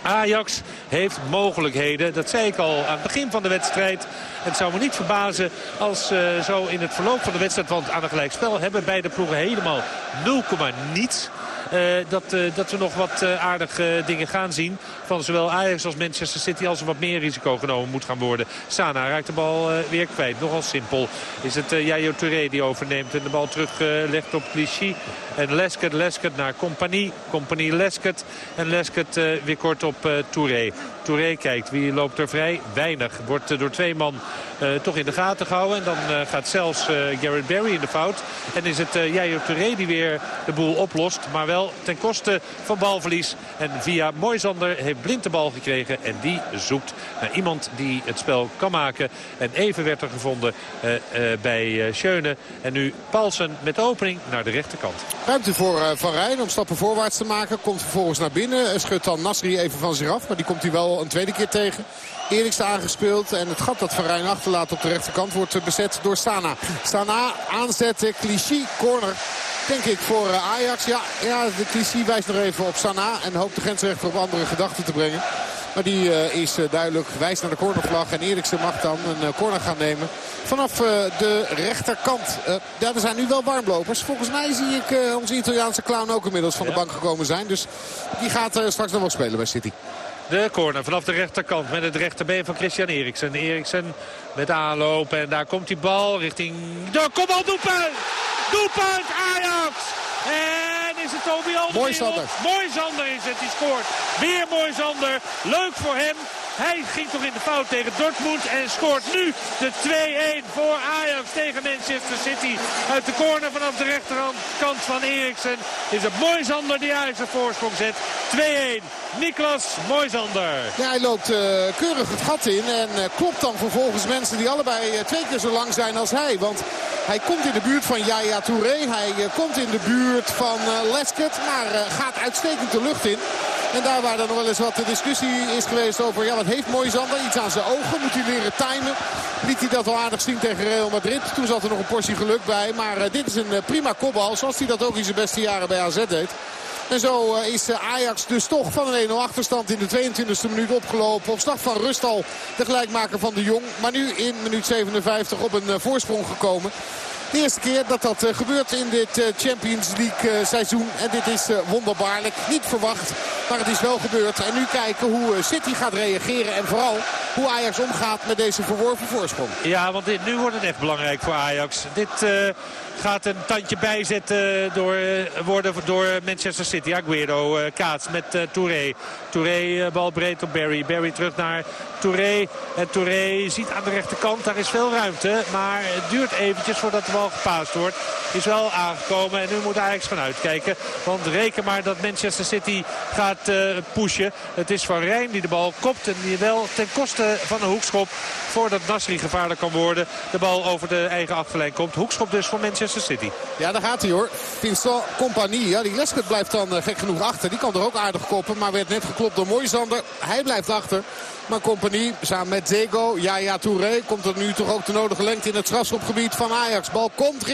Ajax heeft mogelijkheden. Dat zei ik al aan het begin van de wedstrijd. Het zou me niet verbazen als uh, zo in het verloop van de wedstrijd... want aan een gelijkspel hebben beide ploegen helemaal 0, niets... Uh, dat, uh, dat we nog wat uh, aardige dingen gaan zien. Van zowel Ajax als Manchester City als er wat meer risico genomen moet gaan worden. Sana raakt de bal weer kwijt. Nogal simpel is het Jajo Touré die overneemt en de bal teruglegt op Clichy. En Lesket, Lesket naar Compagnie. Compagnie Lesket. En Lesket weer kort op Touré. Touré kijkt. Wie loopt er vrij? Weinig. Wordt door twee man uh, toch in de gaten gehouden. En dan uh, gaat zelfs uh, Garrett Barry in de fout. En is het uh, Jair Touré die weer de boel oplost. Maar wel ten koste van balverlies. En via Moisander heeft Blind de bal gekregen. En die zoekt naar iemand die het spel kan maken. En even werd er gevonden bij Schöne. En nu Paulsen met opening naar de rechterkant. Ruimte voor Van Rijn om stappen voorwaarts te maken. Komt vervolgens naar binnen. Schudt dan Nasri even van zich af. Maar die komt hij wel een tweede keer tegen. Eriksen aangespeeld. En het gat dat Van Rijn achterlaat op de rechterkant wordt bezet door Sana. Sana aanzetten. Clichy, corner. Denk ik voor Ajax. Ja, ja de Clichy wijst nog even op Sana. En hoopt de grensrechter op andere gedachten te brengen. Maar die uh, is uh, duidelijk wijst naar de cornervlag. En Eriksen mag dan een uh, corner gaan nemen. Vanaf de rechterkant. ja, er zijn nu wel warmlopers. Volgens mij zie ik onze Italiaanse clown ook inmiddels van de bank gekomen zijn. Dus die gaat straks nog wel spelen bij City. De corner vanaf de rechterkant met het rechterbeen van Christian Eriksen. Eriksen met aanloop en daar komt die bal richting... De kopbal doelpunt! Doelpunt Ajax! En is het Toby Alderweireld? Mooi Sander. Mooi Sander is het, die scoort. Weer mooi Sander. Leuk voor hem. Hij ging toch in de fout tegen Dortmund en scoort nu de 2-1 voor Ajax tegen Manchester City. Uit de corner vanaf de rechterkant van Eriksen is het Moisander die Ajax een voorsprong zet. 2-1. Niklas Moisander. Ja, hij loopt eh, keurig het gat in en eh, klopt dan vervolgens mensen die allebei eh, twee keer zo lang zijn als hij. Want hij komt in de buurt van Yaya Touré, hij komt in de buurt van Lesket, maar gaat uitstekend de lucht in. En daar waar dan nog wel eens wat discussie is geweest over... ja, wat heeft Moisander? Iets aan zijn ogen. Moet hij leren timen? Liet hij dat wel aardig zien tegen Real Madrid. Toen zat er nog een portie geluk bij. Maar eh, dit is een eh, prima kopbal. Zoals hij dat ook in zijn beste jaren bij AZ deed. En zo eh, is Ajax dus toch van een 1-0 achterstand in de 22e minuut opgelopen. Op slag van rust al de gelijkmaker van de Jong. Maar nu in minuut 57 op een voorsprong gekomen. De eerste keer dat dat eh, gebeurt in dit eh, Champions League eh, seizoen. En dit is wonderbaarlijk. Niet verwacht, maar het is wel gebeurd. En nu kijken hoe City gaat reageren. En vooral hoe Ajax omgaat met deze verworven voorsprong. Ja, want dit, nu wordt het echt belangrijk voor Ajax. Dit gaat een tandje bijzetten door, eh, worden door Manchester City. Aguero, eh, Kaats met eh, Touré. Touré, bal breed op Barry. Barry terug naar Touré. En Touré ziet aan de rechterkant, daar is veel ruimte. Maar het duurt eventjes voordat de bal gepaast wordt. Is wel aangekomen en nu moet Ajax gaan uitkijken. Want reken maar dat Manchester City gaat pushen. Het is Van Rijn die de bal kopt en die wel ten koste van een hoekschop... voordat Nasri gevaarlijk kan worden, de bal over de eigen achterlijn komt. Hoekschop dus voor Manchester City. Ja, daar gaat hij hoor. Vincent Compagnie. Ja, die Lesket blijft dan eh, gek genoeg achter. Die kan er ook aardig koppen, maar werd net geklopt door Moisander. Hij blijft achter. Maar Compagnie samen met Zego, Yaya Touré... komt er nu toch ook de nodige lengte in het strafschopgebied van Ajax. Bal komt